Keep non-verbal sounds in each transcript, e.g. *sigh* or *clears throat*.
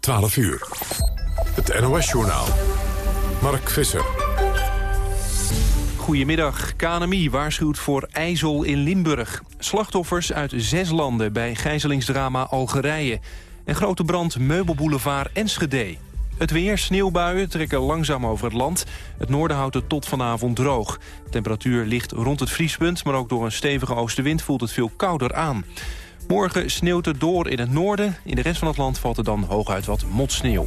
12 uur. Het NOS-journaal. Mark Visser. Goedemiddag. KNMI waarschuwt voor ijzel in Limburg. Slachtoffers uit zes landen bij gijzelingsdrama Algerije. En grote brand Meubelboulevard Enschede. Het weer, sneeuwbuien trekken langzaam over het land. Het noorden houdt het tot vanavond droog. Temperatuur ligt rond het vriespunt... maar ook door een stevige oostenwind voelt het veel kouder aan. Morgen sneeuwt het door in het noorden. In de rest van het land valt er dan hooguit wat motsneeuw.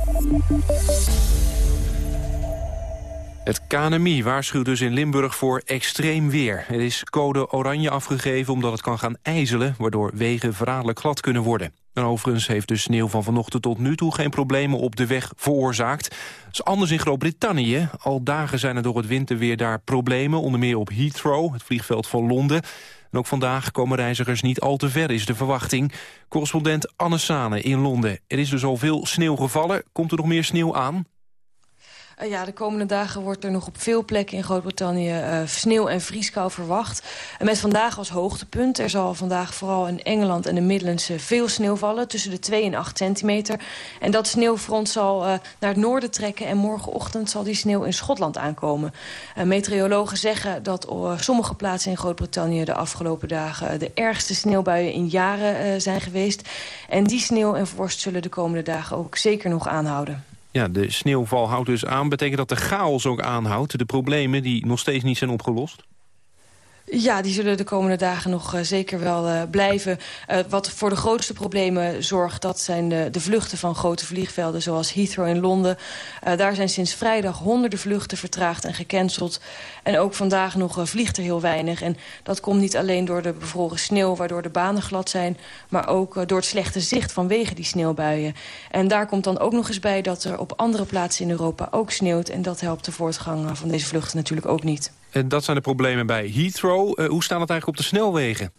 Het KNMI waarschuwt dus in Limburg voor extreem weer. Er is code oranje afgegeven omdat het kan gaan ijzelen... waardoor wegen verraderlijk glad kunnen worden. En overigens heeft de sneeuw van vanochtend tot nu toe geen problemen op de weg veroorzaakt. Dat is anders in Groot-Brittannië. Al dagen zijn er door het winterweer daar problemen, onder meer op Heathrow, het vliegveld van Londen. En ook vandaag komen reizigers niet al te ver, is de verwachting. Correspondent Anne Sane in Londen. Er is dus al veel sneeuw gevallen. Komt er nog meer sneeuw aan? Uh, ja, de komende dagen wordt er nog op veel plekken in Groot-Brittannië uh, sneeuw en vrieskou verwacht. En met vandaag als hoogtepunt. Er zal vandaag vooral in Engeland en de Midlands uh, veel sneeuw vallen. Tussen de 2 en 8 centimeter. En dat sneeuwfront zal naar het noorden trekken. En morgenochtend zal die sneeuw in Schotland aankomen. meteorologen zeggen dat op sommige plaatsen in Groot-Brittannië... de afgelopen dagen de ergste sneeuwbuien in jaren zijn geweest. En die sneeuw en vorst zullen de komende dagen ook zeker nog aanhouden. Ja, de sneeuwval houdt dus aan. Betekent dat de chaos ook aanhoudt? De problemen die nog steeds niet zijn opgelost? Ja, die zullen de komende dagen nog uh, zeker wel uh, blijven. Uh, wat voor de grootste problemen zorgt, dat zijn de, de vluchten van grote vliegvelden... zoals Heathrow in Londen. daar zijn sinds vrijdag honderden vluchten vertraagd en gecanceld. En ook vandaag nog vliegt er heel weinig. En dat komt niet alleen door de bevroren sneeuw... waardoor de banen glad zijn, maar ook door het slechte zicht vanwege die sneeuwbuien. En daar komt dan ook nog eens bij dat er op andere plaatsen in Europa ook sneeuwt. En dat helpt de voortgang van deze vluchten natuurlijk ook niet. En dat zijn de problemen bij Heathrow. Uh, hoe staat het eigenlijk op de snelwegen?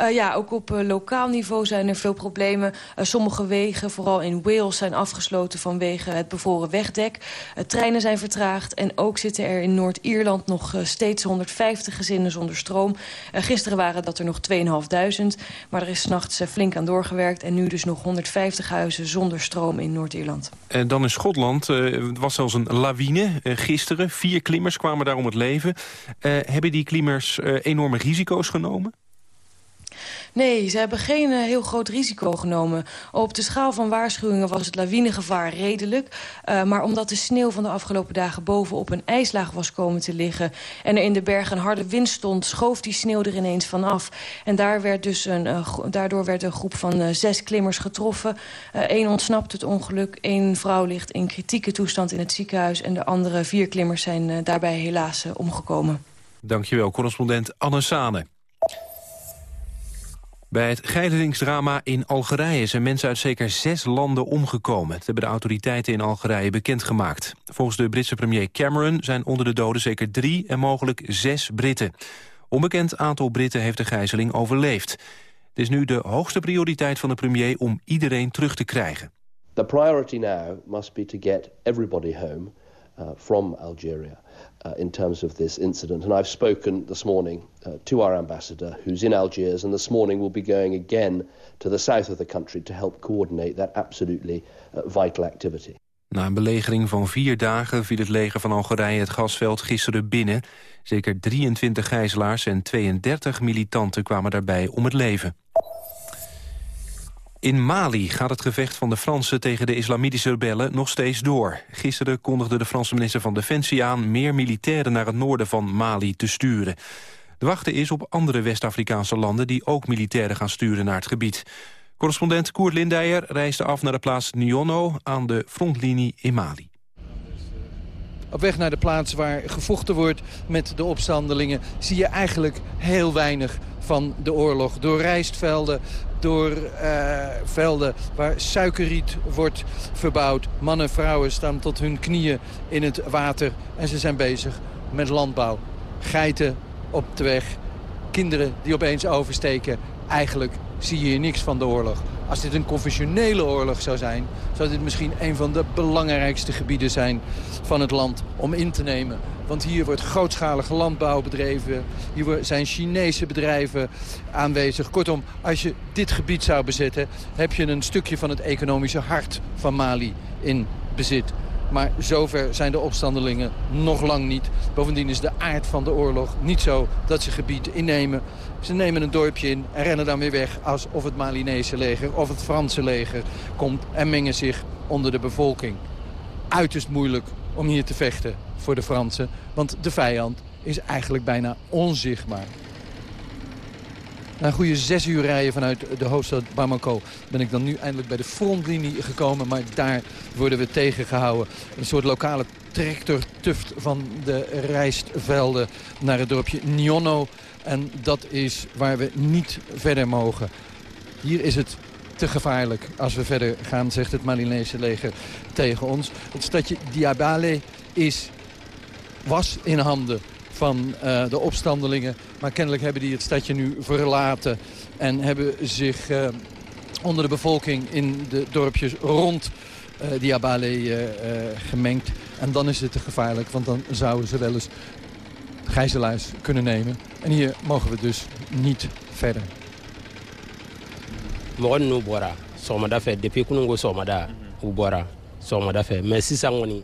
Uh, ja, ook op uh, lokaal niveau zijn er veel problemen. Uh, sommige wegen, vooral in Wales, zijn afgesloten vanwege het bevoren wegdek. treinen zijn vertraagd en ook zitten er in Noord-Ierland nog steeds 150 gezinnen zonder stroom. gisteren waren dat er nog 2.500, maar er is s'nachts flink aan doorgewerkt... en nu dus nog 150 huizen zonder stroom in Noord-Ierland. Dan in Schotland was zelfs een lawine gisteren. Vier klimmers kwamen daar om het leven. hebben die klimmers enorme risico's genomen? Nee, ze hebben geen uh, heel groot risico genomen. Op de schaal van waarschuwingen was het lawinegevaar redelijk. Uh, maar omdat de sneeuw van de afgelopen dagen bovenop een ijslaag was komen te liggen... en er in de bergen een harde wind stond, schoof die sneeuw er ineens vanaf. En daar werd dus een, uh, daardoor werd een groep van zes klimmers getroffen. Eén ontsnapt het ongeluk, één vrouw ligt in kritieke toestand in het ziekenhuis... en de andere vier klimmers zijn daarbij helaas omgekomen. Dankjewel, correspondent Anne Sane. Bij het gijzelingsdrama in Algerije zijn mensen uit zeker zes landen omgekomen. Dat hebben de autoriteiten in Algerije bekendgemaakt. Volgens de Britse premier Cameron zijn onder de doden zeker drie en mogelijk zes Britten. Onbekend aantal Britten heeft de gijzeling overleefd. Het is nu de hoogste prioriteit van de premier om iedereen terug te krijgen. The priority now must be to get everybody home uh, from Algeria uh, in terms of this incident. And I've spoken this morning uh, to our ambassador, who's in Algiers, and this morning we'll be going again to the south of the country to help coordinate that absolutely uh, vital activity. Na een belegering van vier dagen viel het leger van Algerije het gasveld gisteren binnen. Zeker 23 gijzelaars en 32 militanten kwamen daarbij om het leven. In Mali gaat het gevecht van de Fransen tegen de islamitische rebellen nog steeds door. Gisteren kondigde de Franse minister van Defensie aan... meer militairen naar het noorden van Mali te sturen. De wachten is op andere West-Afrikaanse landen... die ook militairen gaan sturen naar het gebied. Correspondent Koert Lindijer reisde af naar de plaats Nyonno... aan de frontlinie in Mali. Op weg naar de plaats waar gevochten wordt met de opstandelingen... zie je eigenlijk heel weinig van de oorlog. Door rijstvelden, door uh, velden waar suikerriet wordt verbouwd. Mannen en vrouwen staan tot hun knieën in het water en ze zijn bezig met landbouw. Geiten op de weg, kinderen die opeens oversteken. Eigenlijk zie je hier niks van de oorlog. Als dit een conventionele oorlog zou zijn... zou dit misschien een van de belangrijkste gebieden zijn van het land om in te nemen. Want hier wordt grootschalige landbouw bedreven. Hier zijn Chinese bedrijven aanwezig. Kortom, als je dit gebied zou bezetten... heb je een stukje van het economische hart van Mali in bezit. Maar zover zijn de opstandelingen nog lang niet. Bovendien is de aard van de oorlog niet zo dat ze gebied innemen. Ze nemen een dorpje in en rennen dan weer weg... alsof het Malinese leger of het Franse leger komt... en mengen zich onder de bevolking. Uiterst moeilijk om hier te vechten voor de Fransen. Want de vijand is eigenlijk bijna onzichtbaar. Na een goede zes uur rijden vanuit de hoofdstad Bamako... ben ik dan nu eindelijk bij de frontlinie gekomen. Maar daar worden we tegengehouden. Een soort lokale tractortuft van de rijstvelden naar het dorpje Nyono. En dat is waar we niet verder mogen. Hier is het te gevaarlijk als we verder gaan, zegt het Malinese leger tegen ons. Het stadje Diabale is, was in handen van uh, de opstandelingen. Maar kennelijk hebben die het stadje nu verlaten en hebben zich uh, onder de bevolking in de dorpjes rond uh, Diabale gemengd. En dan is het te gevaarlijk, want dan zouden ze wel eens gijzelaars kunnen nemen. En hier mogen we dus niet verder. mɔgɔ ninnu bɔra sɔgɔmada fɛ depuis kunungo sɔgɔmada u bɔra sɔgɔmada fɛ mais sisan kɔni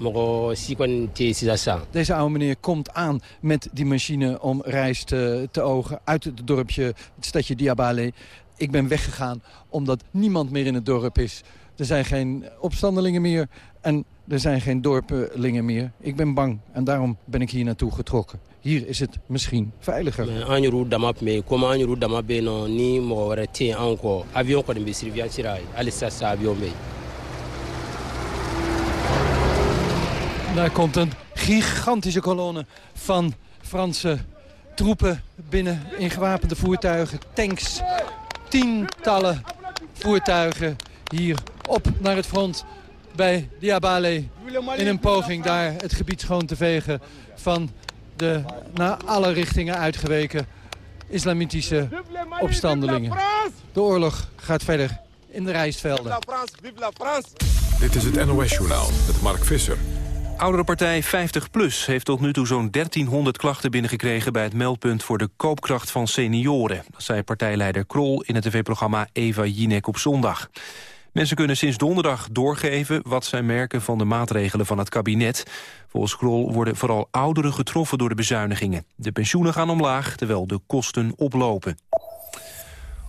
mɔgɔ si kɔni tɛ sisan sisan Deze oude meneer komt aan met die machine om rijst te, te ogen uit het dorpje, het stadje Diabale. Ik ben weggegaan omdat niemand meer in het dorp is. Er zijn geen opstandelingen meer en er zijn geen dorpelingen meer. Ik ben bang en daarom ben ik hier naartoe getrokken. Hier is het misschien veiliger. Yen Daar komt een gigantische kolonne van Franse troepen binnen in gewapende voertuigen, tanks, tientallen voertuigen hier op naar het front bij Diabale in een poging daar het gebied schoon te vegen van de naar alle richtingen uitgeweken islamitische opstandelingen. De oorlog gaat verder in de rijstvelden. Dit is het NOS-journaal met Mark Visser. Oudere partij 50PLUS heeft tot nu toe zo'n 1300 klachten binnengekregen... bij het meldpunt voor de koopkracht van senioren. Dat zei partijleider Krol in het tv-programma Eva Jinek op zondag. Mensen kunnen sinds donderdag doorgeven wat zij merken van de maatregelen van het kabinet. Volgens Krol worden vooral ouderen getroffen door de bezuinigingen. De pensioenen gaan omlaag, terwijl de kosten oplopen.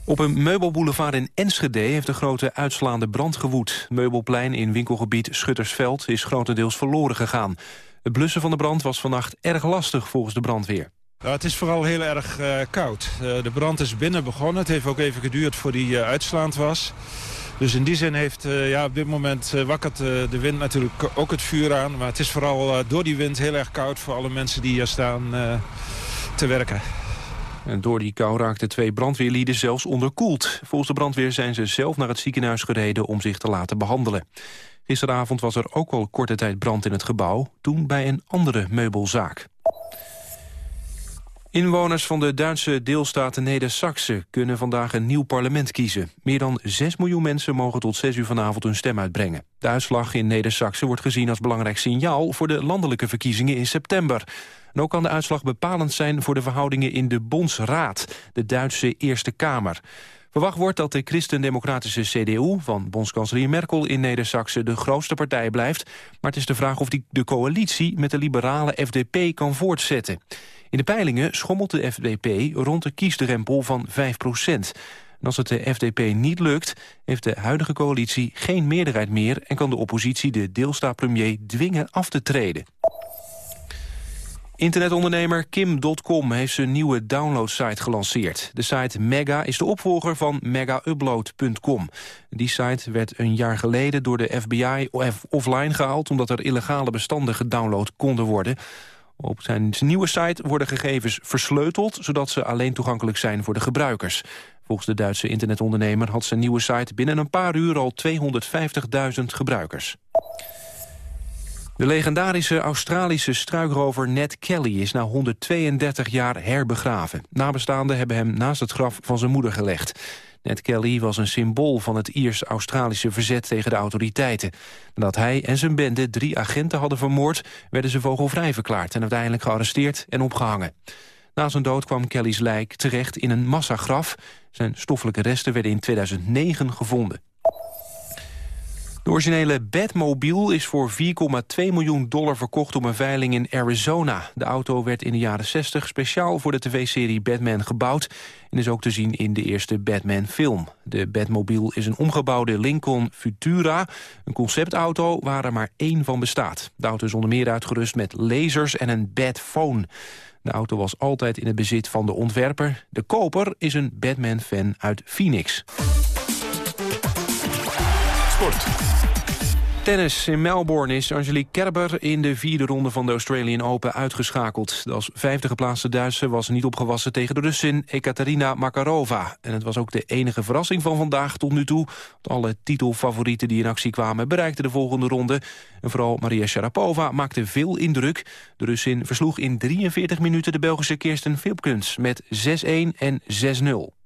Op een meubelboulevard in Enschede heeft een grote uitslaande brand gewoed. Meubelplein in winkelgebied Schuttersveld is grotendeels verloren gegaan. Het blussen van de brand was vannacht erg lastig volgens de brandweer. Het is vooral heel erg uh, koud. Uh, de brand is binnen begonnen. Het heeft ook even geduurd voordat die uh, uitslaand was. Dus in die zin heeft ja, op dit moment wakkert de wind natuurlijk ook het vuur aan. Maar het is vooral door die wind heel erg koud voor alle mensen die hier staan te werken. En door die kou raakten twee brandweerlieden zelfs onderkoeld. Volgens de brandweer zijn ze zelf naar het ziekenhuis gereden om zich te laten behandelen. Gisteravond was er ook al korte tijd brand in het gebouw, toen bij een andere meubelzaak. Inwoners van de Duitse deelstaat Neder-Saxe kunnen vandaag een nieuw parlement kiezen. Meer dan 6 miljoen mensen mogen tot 6 uur vanavond hun stem uitbrengen. De uitslag in Neder-Saxe wordt gezien als belangrijk signaal voor de landelijke verkiezingen in september. En ook kan de uitslag bepalend zijn voor de verhoudingen in de Bondsraad, de Duitse Eerste Kamer. Verwacht wordt dat de christendemocratische CDU van bondskanselier Merkel in Neder-Saxe de grootste partij blijft. Maar het is de vraag of die de coalitie met de liberale FDP kan voortzetten. In de peilingen schommelt de FDP rond de kiesdrempel van 5 procent. En als het de FDP niet lukt, heeft de huidige coalitie geen meerderheid meer... en kan de oppositie de deelstaatpremier dwingen af te treden. Internetondernemer Kim.com heeft zijn nieuwe downloadsite gelanceerd. De site Mega is de opvolger van megaupload.com. Die site werd een jaar geleden door de FBI offline gehaald... omdat er illegale bestanden gedownload konden worden. Op zijn nieuwe site worden gegevens versleuteld... zodat ze alleen toegankelijk zijn voor de gebruikers. Volgens de Duitse internetondernemer had zijn nieuwe site... binnen een paar uur al 250.000 gebruikers. De legendarische Australische struikrover Ned Kelly is na 132 jaar herbegraven. Nabestaanden hebben hem naast het graf van zijn moeder gelegd. Ned Kelly was een symbool van het Iers-Australische verzet tegen de autoriteiten. Nadat hij en zijn bende drie agenten hadden vermoord... werden ze vogelvrij verklaard en uiteindelijk gearresteerd en opgehangen. Na zijn dood kwam Kelly's lijk terecht in een massagraf. Zijn stoffelijke resten werden in 2009 gevonden. De originele Batmobile is voor 4,2 miljoen dollar verkocht op een veiling in Arizona. De auto werd in de jaren 60 speciaal voor de tv-serie Batman gebouwd... en is ook te zien in de eerste Batman-film. De Batmobile is een omgebouwde Lincoln Futura, een conceptauto waar er maar één van bestaat. De auto is onder meer uitgerust met lasers en een Batphone. De auto was altijd in het bezit van de ontwerper. De koper is een Batman-fan uit Phoenix. Tennis in Melbourne is Angelique Kerber in de vierde ronde van de Australian Open uitgeschakeld. De als vijfde geplaatste Duitse was niet opgewassen tegen de Russin Ekaterina Makarova. En het was ook de enige verrassing van vandaag tot nu toe. Alle titelfavorieten die in actie kwamen bereikten de volgende ronde. En vooral Maria Sharapova maakte veel indruk. De Russin versloeg in 43 minuten de Belgische Kirsten Filpkens met 6-1 en 6-0.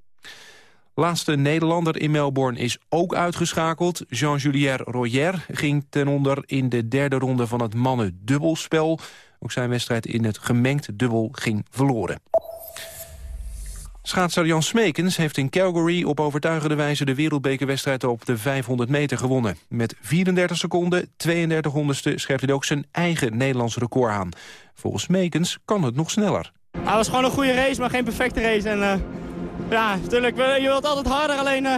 Laatste Nederlander in Melbourne is ook uitgeschakeld. Jean-Julien Royer ging ten onder in de derde ronde van het mannen-dubbelspel. Ook zijn wedstrijd in het gemengd dubbel ging verloren. Schaatser Jan Smekens heeft in Calgary op overtuigende wijze de wereldbekerwedstrijd op de 500 meter gewonnen. Met 34 seconden, 32 honderdste scherpt hij ook zijn eigen Nederlands record aan. Volgens Smekens kan het nog sneller. Het was gewoon een goede race, maar geen perfecte race. En, uh ja, natuurlijk, je wilt altijd harder. Alleen uh,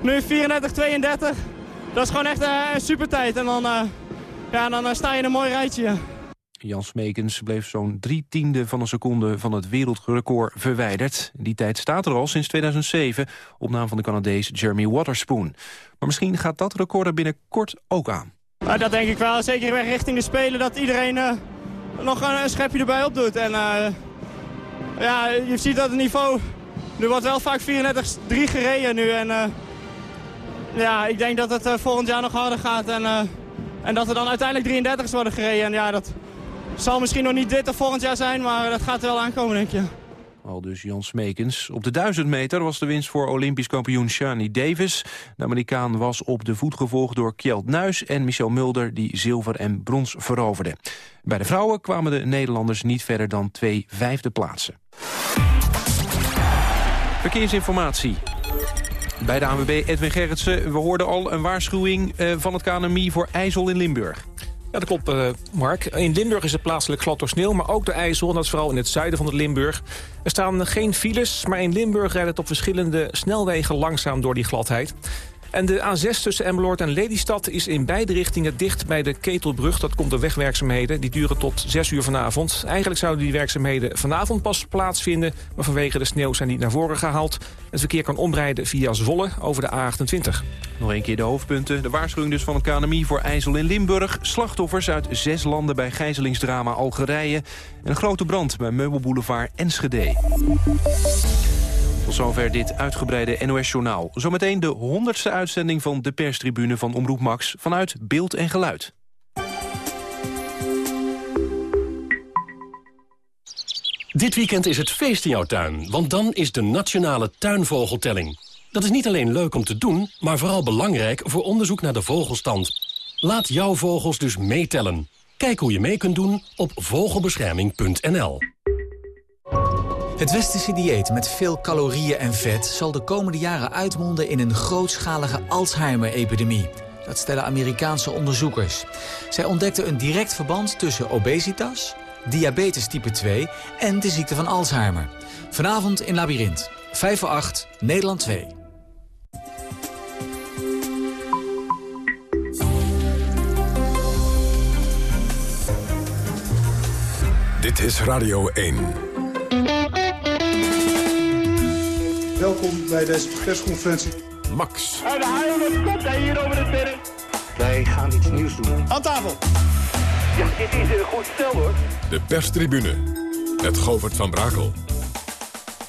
nu 34, 32. Dat is gewoon echt uh, een super tijd. En dan, uh, ja, dan sta je in een mooi rijtje. Jan Smekens bleef zo'n drie tiende van een seconde van het wereldrecord verwijderd. Die tijd staat er al sinds 2007 op naam van de Canadees Jeremy Waterspoon. Maar misschien gaat dat record er binnenkort ook aan. dat denk ik wel. Zeker richting de Spelen dat iedereen nog een, schepje erbij opdoet. En ja, je ziet dat het niveau er wordt wel vaak 34-3 gereden nu. En uh, ja, ik denk dat het uh, volgend jaar nog harder gaat. En, uh, en dat er dan uiteindelijk 33's worden gereden. En ja, dat zal misschien nog niet dit of volgend jaar zijn, maar dat gaat er wel aankomen, denk je. Al dus Jan Smekens. Op de 1000 meter was de winst voor Olympisch kampioen Shani Davis. De Amerikaan was op de voet gevolgd door Kjeld Nuis en Michel Mulder... die zilver en brons veroverden. Bij de vrouwen kwamen de Nederlanders niet verder dan twee vijfde plaatsen. Verkeersinformatie. Bij de ANWB Edwin Gerritsen, we hoorden al een waarschuwing eh, van het KNMI voor IJssel in Limburg. Ja, dat klopt, uh, Mark. In Limburg is het plaatselijk glad door sneeuw, maar ook de IJssel. En dat is vooral in het zuiden van het Limburg. Er staan geen files, maar in Limburg rijdt het op verschillende snelwegen langzaam door die gladheid. En de A6 tussen Emmeloord en Lelystad is in beide richtingen dicht bij de Ketelbrug. Dat komt door wegwerkzaamheden. Die duren tot 6 uur vanavond. Eigenlijk zouden die werkzaamheden vanavond pas plaatsvinden. Maar vanwege de sneeuw zijn die naar voren gehaald. Het verkeer kan omrijden via Zwolle over de A28. Nog een keer de hoofdpunten. De waarschuwing dus van het KNMI voor IJssel in Limburg. Slachtoffers uit zes landen bij gijzelingsdrama Algerije. En een grote brand bij Meubelboulevard Enschede. Zover dit uitgebreide NOS-journaal. Zometeen de honderdste uitzending van de perstribune van Omroep Max... vanuit Beeld en Geluid. Dit weekend is het feest in jouw tuin, want dan is de Nationale Tuinvogeltelling. Dat is niet alleen leuk om te doen, maar vooral belangrijk voor onderzoek naar de vogelstand. Laat jouw vogels dus meetellen. Kijk hoe je mee kunt doen op vogelbescherming.nl. Het westerse dieet met veel calorieën en vet... zal de komende jaren uitmonden in een grootschalige Alzheimer-epidemie. Dat stellen Amerikaanse onderzoekers. Zij ontdekten een direct verband tussen obesitas, diabetes type 2... en de ziekte van Alzheimer. Vanavond in Labyrinth. 5 voor 8, Nederland 2. Dit is Radio 1. Welkom bij deze persconferentie. Max. En de haal komt hij hier over de terrein. Wij gaan iets nieuws doen. Aan tafel. Ja, dit is een goed stel hoor. De perstribune met Govert van Brakel.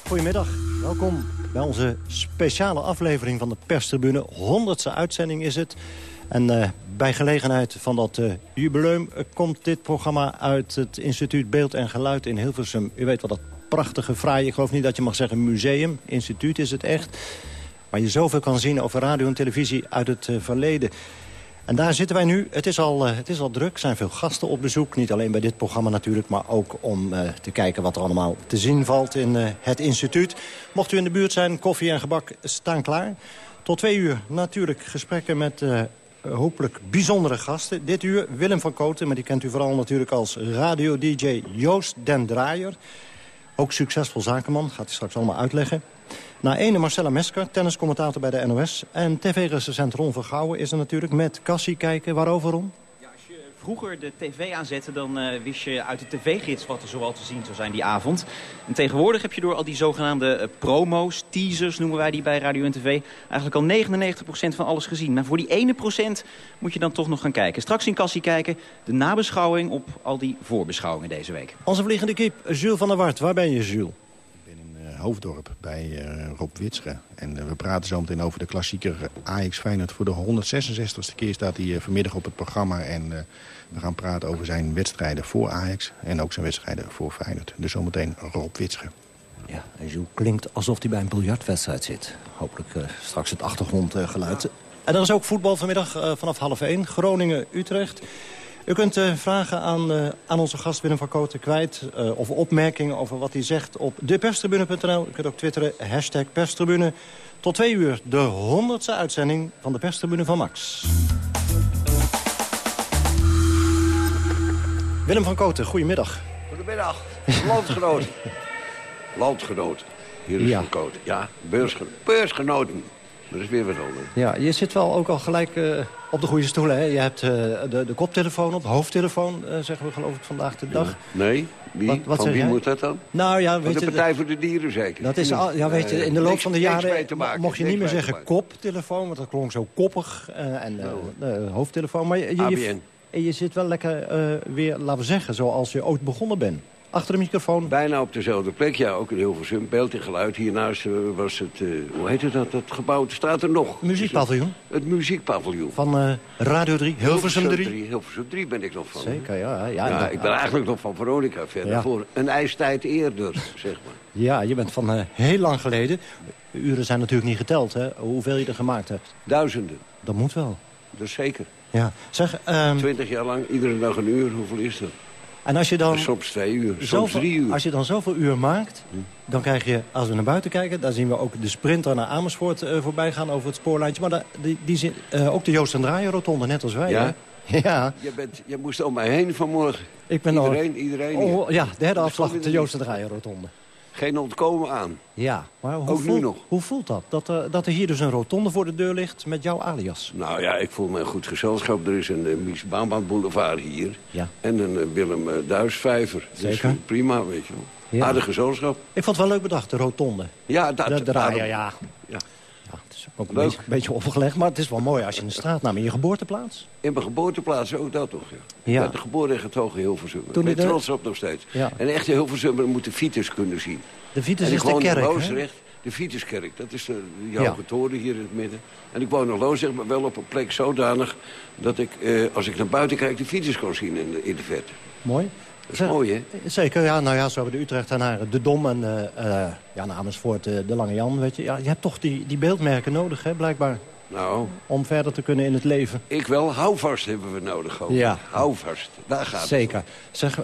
Goedemiddag, welkom bij onze speciale aflevering van de perstribune. Honderdste uitzending is het. En uh, bij gelegenheid van dat uh, jubileum uh, komt dit programma uit het instituut Beeld en Geluid in Hilversum. U weet wat dat prachtige, fraaie, ik geloof niet dat je mag zeggen museum. Instituut is het echt. waar je zoveel kan zien over radio en televisie uit het eh, verleden. En daar zitten wij nu. Het is, al, eh, het is al druk. Er zijn veel gasten op bezoek. Niet alleen bij dit programma natuurlijk, maar ook om eh, te kijken wat er allemaal te zien valt in het instituut. Mocht u in de buurt zijn, koffie en gebak staan klaar. Tot twee uur natuurlijk gesprekken met hopelijk bijzondere gasten. Dit uur Willem van Koten, maar die kent u vooral natuurlijk als radio-dj Joost den Draaier. Ook succesvol zakenman, gaat hij straks allemaal uitleggen. Na ene Marcella Mesker, tenniscommentator bij de NOS. En tv-recensent Ron Vergouwen is er natuurlijk met Cassie kijken. Waarover, Ron? Vroeger de tv aanzette, dan eh, wist je uit de tv-gids wat er zoal te zien zou zijn die avond. En tegenwoordig heb je door al die zogenaamde eh, promo's, teasers noemen wij die bij radio en tv, eigenlijk al 99% van alles gezien. Maar voor die ene procent moet je dan toch nog gaan kijken. Straks in Cassie kijken, de nabeschouwing op al die voorbeschouwingen deze week. Onze vliegende kip, Jules van der Wart. Waar ben je, Jules? Eh, Hoofddorp bij eh, Rob Witsche. En eh, we praten zo meteen over de klassieker Ajax Feyenoord. Voor de 166ste keer staat hij eh, vanmiddag op het programma. En eh, we gaan praten over zijn wedstrijden voor Ajax. En ook zijn wedstrijden voor Feyenoord. Dus zometeen Rob Witsche. Ja, en Jules klinkt alsof hij bij een biljartwedstrijd zit. Hopelijk eh, straks het achtergrondgeluid. en er is ook voetbal vanmiddag eh, vanaf half 1. Groningen-Utrecht. U kunt eh, vragen aan, eh, aan onze gast Willem van Koten kwijt... eh, of opmerkingen over wat hij zegt op deperstribune.nl. U kunt ook twitteren, hashtag perstribune. Tot twee uur de honderdste uitzending van de perstribune van Max. Willem van Koten, goedemiddag. Goedemiddag, landgenoten. *laughs* landgenoten. Hier is Ja. Van Koot. Ja, beursgen beursgenoten. Dat is weer wat anders. Ja, je zit wel ook al gelijk eh, op de goede stoelen. Hè? Je hebt eh, de, de koptelefoon op, de hoofdtelefoon, eh, zeggen we geloof ik vandaag de dag. Nee? Wie? Wat- wat van zeg wie jij? moet dat dan? Nou ja, Van weet de je... Partij voor de Dieren zeker? Dat is al, ja, weet je, in de loop niks- van de jaren maken, mocht je niet meer zeggen koptelefoon, want dat klonk zo koppig. en eh, hoofdtelefoon. Maar je, je, je, ABN. en je zit wel lekker weer, laten we zeggen, zoals je ooit begonnen bent. Achter de microfoon. Bijna op dezelfde plek, ja. Ook in Hilversum. Beeld en geluid. Hiernaast eh, was het, eh, hoe heet het dat, dat gebouw? Het staat er nog. Muziekpaviljoen. Het muziekpaviljoen. Van eh, Radio 3, Hilversum 3. Hilversum 3 ben ik nog van. Zeker, ja. Ja, Ja, ik ben eigenlijk nog van Veronica verder. Ja. Voor een ijstijd eerder, zeg maar. Ja, je bent van heel lang geleden. Uren zijn natuurlijk niet geteld, hè, hoeveel je er gemaakt hebt. Duizenden. Dat moet wel. Dat is zeker. Ja. Zeg, ehm, Twintig jaar lang, iedere dag een uur. Hoeveel is dat? En als je dan... Soms twee uur, soms zoveel- drie uur. Als je dan zoveel uur maakt, dan krijg je, als we naar buiten kijken... dan zien we ook de sprinter naar Amersfoort eh, voorbij gaan over het spoorlijntje. Maar die, die zin, eh, ook de Joost en Draaien rotonde, net als wij. Ja? hè? *laughs* Ja. Je, bent, je moest om mij heen vanmorgen. Ik ben al- iedereen. Oh, ja, derde afslag de Joost en Draaien rotonde. Geen ontkomen aan. Ja, maar hoe, Ook nu voelt, nog. hoe voelt dat? Dat, er- dat er hier dus een rotonde voor de deur ligt met jouw alias? Nou ja, ik voel me een goed gezelschap. Er is een uh, Mies Bouwman Boulevard hier. Ja. En een eh, Willem uh, Duisvijver. Zeker. Dus prima, weet je wel. Ja. Aardig gezelschap. Ik vond het wel leuk bedacht, de rotonde. Ja, dat... de daarom- ja. ja. Is ook een beetje, beetje opgelegd, maar het is wel mooi als je een straatnaam in je geboorteplaats. In mijn geboorteplaats ook dat toch, ja. Ja. Ja. de geboren en getogen Hilversum. Toen ben ik de- trots op nog steeds. Ja. En echte Hilversummer moeten fieters kunnen zien. De Vitus is ik de kerk, in hè? Loosdrecht, de Vituskerk. Dat is de, de. Joge Toren hier in het midden. En ik woon in Loosdrecht, maar wel op een plek zodanig... dat ik, eh, als ik naar buiten kijk, de fietsers kan zien in de, in de verte. Mooi. Dat is mooi, hè? Zeker, ja. Nou ja, zo hebben de Utrechtenaren de Dom en eh eh ja, naar Amersfoort eh, de Lange Jan. Weet je. Ja, je hebt toch die, die beeldmerken nodig, hè, blijkbaar. Nou, Om verder te kunnen in het leven. ik wel. Houvast hebben we nodig ook. Ja. Houvast, daar gaat het Zeker. Zeg,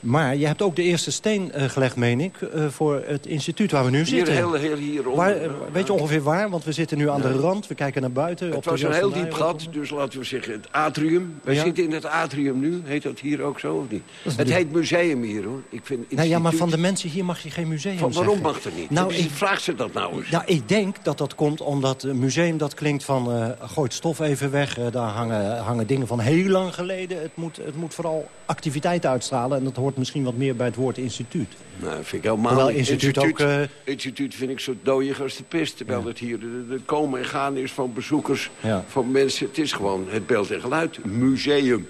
maar je hebt ook de eerste steen eh, gelegd, meen ik... eh, voor het instituut waar we nu Hier, zitten. heel, heel hieronder. Waar, weet je ongeveer waar? Want we zitten nu aan de rand. We kijken naar buiten. Het op was een heel diep gat, dus laten we zeggen het atrium. Wij Ja. zitten in het atrium nu. Heet dat hier ook zo of niet? Het heet museum hier, hoor. Ik vind Nou ja, maar van instituut- de mensen hier mag je geen museum Van waarom zeggen. mag dat niet? Nou, ik- Vraagt ze dat nou eens? Nou, ik denk dat dat komt omdat een museum dat klinkt van... eh gooi het stof even weg, daar hangen, hangen dingen van heel lang geleden. Het moet, het moet vooral activiteit uitstralen. En dat hoort misschien wat meer bij het woord instituut. Nou, vind ik helemaal niet. instituut ook, eh, instituut vind ik zo dooiig als de pest. Terwijl het hier de, de komen en gaan is van bezoekers, Ja. van mensen. Het is gewoon het beeld en geluid museum.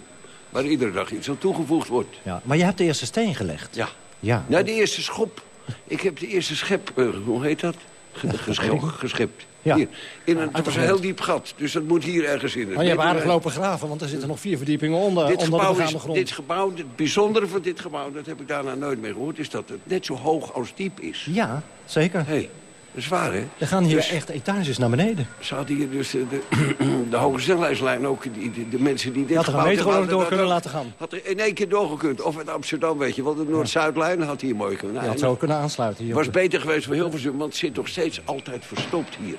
Waar iedere dag iets aan toegevoegd wordt. Ja, maar je hebt de eerste steen gelegd. Ja. Ja. Nou, de eerste schop. Ik heb de eerste schep, eh, hoe heet dat? Ge- Geschep, geschept. Ja. Hier. In een, uit het de was een heel diep gat, dus dat moet hier ergens in. Maar je hebt aardig lopen graven, want er zitten nog vier verdiepingen onder, Dit onder de gebouw, is, grond. dit gebouw, het bijzondere van dit gebouw, dat heb ik daarna nooit meer gehoord... is dat het net zo hoog als diep is. Ja, zeker. Hey. Dat is waar, hè? Er gaan hier Dus- echt etages naar beneden. Ze hadden hier dus de, de, *clears throat* de hoge snelheidslijn ook, die, de, de mensen die dit had er gebouwd hebben, door hadden kunnen laten gaan. Had er in één keer doorgekund. Of in Amsterdam, weet je wel. De Noord-Zuidlijn had hier mooi kunnen. Je had zo kunnen aansluiten. hier was beter geweest voor Hilversum, want het zit nog steeds altijd verstopt hier.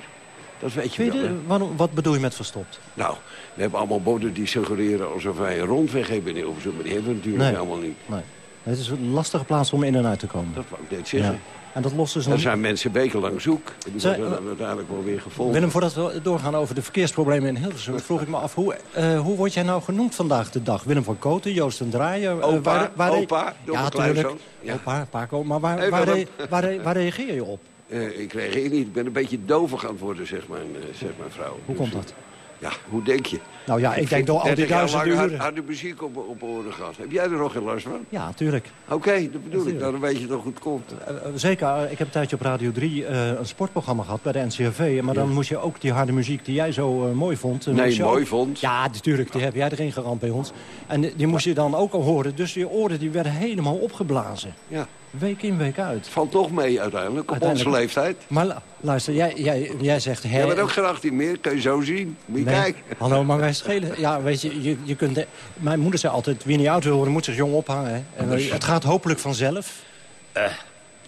Dat weet je wel, waarom, wat bedoel je met verstopt? Nou, we hebben allemaal borden die suggereren alsof wij een rondweg hebben in Hilversum. Maar die hebben we natuurlijk Nee. helemaal niet. Nee. Het is een lastige plaats om in en uit te komen. Dat wou ik net zeggen. Ja. En dat lossen ze Er zijn mensen wekenlang zoek. Die Zij- worden dan uiteindelijk wel weer gevonden. Willem, voordat we doorgaan over de verkeersproblemen in Hilversum... vroeg ik me af, hoe, eh, hoe word jij nou genoemd vandaag de dag? Willem van Koten, Joost en Draaien? eh, Opa, waar- opa, door ja, mijn tuurlijk. kleinzoon. Ja. Opa, Paco. Maar waar, Hey, waar, re- waar, re- waar reageer je op? Eh, ik reageer niet. Ik ben een beetje dovig aan het worden, zegt mijn, zegt mijn vrouw. Hoe Dus, komt dat? Ja, hoe denk je? Nou ja, ik denk door al die 30 jaar duizenden uren. hard- harde muziek op, op oren gehad. Heb jij er nog geen last van? Ja, tuurlijk. Oké, dat bedoel ik. Nou, dan weet je toch hoe het komt. Eh, eh, Zeker, ik heb een tijdje op Radio 3 eh, een sportprogramma gehad bij de NCRV. Maar dan moest je ook die harde muziek die jij zo mooi vond... Nee, mooi ook- vond. Ja, natuurlijk, die heb jij erin geramd bij ons. En die, die moest je dan ook al horen. Dus je oren die werden helemaal opgeblazen. Ja. Week in, week uit. Valt toch mee uiteindelijk, op Uiteindelijk- onze leeftijd. Maar lu- luister, jij, jij, jij zegt... Hè, Jij bent ook geen 18 meer, kun je zo zien. Moet je Nee. kijken. Hallo, maar wij schelen... Ja, weet je, je, je kunt... Mijn moeder zei altijd, wie niet oud wil worden, moet zich jong ophangen. Hè. En, eh, het gaat hopelijk vanzelf.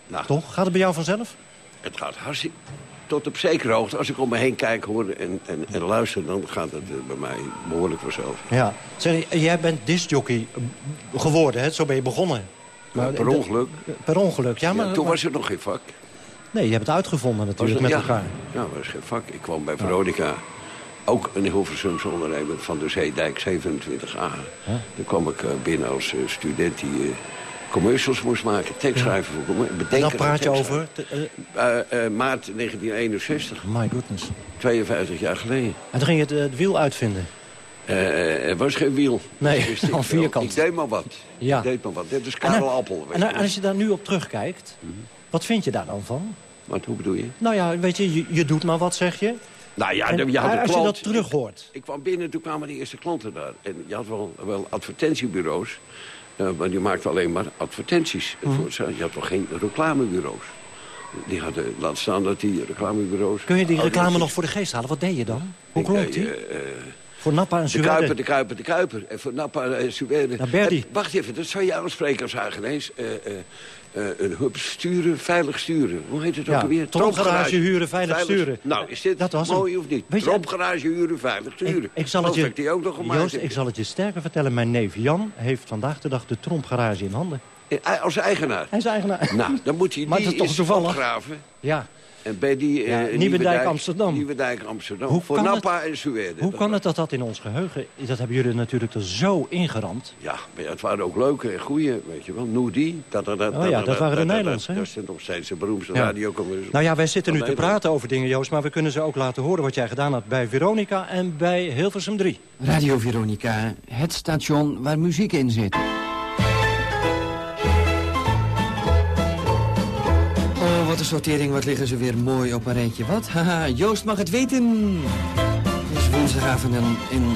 nou. Toch? Gaat het bij jou vanzelf? Het gaat hartstikke... Tot op zekere hoogte. Als ik om me heen kijk, hoor en, en, en luister... dan gaat het eh, bij mij behoorlijk vanzelf. Ja. Zeg, jij bent discjockey eh, geworden, hè? Zo ben je begonnen. Maar per ongeluk. Per ongeluk, ja, Ja, maar... toen maar- was het nog geen vak. Nee, je hebt het uitgevonden natuurlijk met ja. elkaar. Ja, was geen vak. Ik kwam bij Veronica. Ook een Hilversumse ondernemer van de Zeedijk 27A. Toen kwam ik eh, binnen als eh, student die eh, commercials moest maken. Tekstschrijven voor commercials. Dan praat je over... te- maart 1961. my goodness. 52 jaar geleden. En dan ging je het, het wiel uitvinden. Eh, eh, er was geen wiel. Nee, *laughs* al vierkant. Ik deed maar wat. Ja. Ik deed maar wat. Dit is En, Karel dan- Appel. en, als je daar nu op terugkijkt, wat vind je daar dan van? Wat, hoe bedoel je? Nou ja, weet je, je, je doet maar wat, zeg je. Nou ja, En je had een als je dat terug hoort. Ik kwam binnen, toen kwamen de eerste klanten daar. En je had wel, wel advertentiebureaus. eh, maar die maakten alleen maar advertenties. Mhm. Voor- Je had toch geen reclamebureaus? Die hadden, laat staan dat die reclamebureaus... Kun je die reclame nog voor de geest halen? Wat deed je dan? Hoe klonk eh, die? eh, Voor Nappa en de. Kuiper, de Kuiper, de Kuiper. En voor Nappa en Suède. Nou, Wacht even, dat zou je aanspreken als Hagenees. Eh, eh, eh, een hub sturen, veilig sturen. Hoe heet het ook alweer? tropgarage huren, veilig sturen. Nou, is dit Dat was hem. mooi of niet? Tropgarage huren, veilig sturen. Ik, ik zal het je, ook nog gemaakt Joost, ik zal het je sterker vertellen. Mijn neef Jan heeft vandaag de dag de trompgarage in handen. Als eigenaar. Hij is eigenaar. Nou, dan moet hij Maar die toch eens toevallig? opgraven. Ja. En bij die Ja, eh, Nieuwedijk, Amsterdam. Nieuwedijk, Amsterdam. Hoe voor kan Nappa en Suède. Hoe kan het dat dat in ons geheugen... Dat hebben jullie natuurlijk er zo ingeramd. Ja, maar ja, het waren ook leuke en goede, weet je wel. Noedi. Dat, dat, dat, Oh ja, dat waren de Nederlands, hè? Dat is nog steeds de Ja. radiocommercial. Nou ja, wij zitten nu te praten over dingen, Joost... maar we kunnen ze ook laten horen wat jij gedaan hebt bij Veronica en bij Hilversum 3. Radio Veronica, het station waar muziek in zit. Een sortering, wat liggen ze weer mooi op een rijtje. Wat? Haha, Joost mag het weten. Het is woensdagavond en,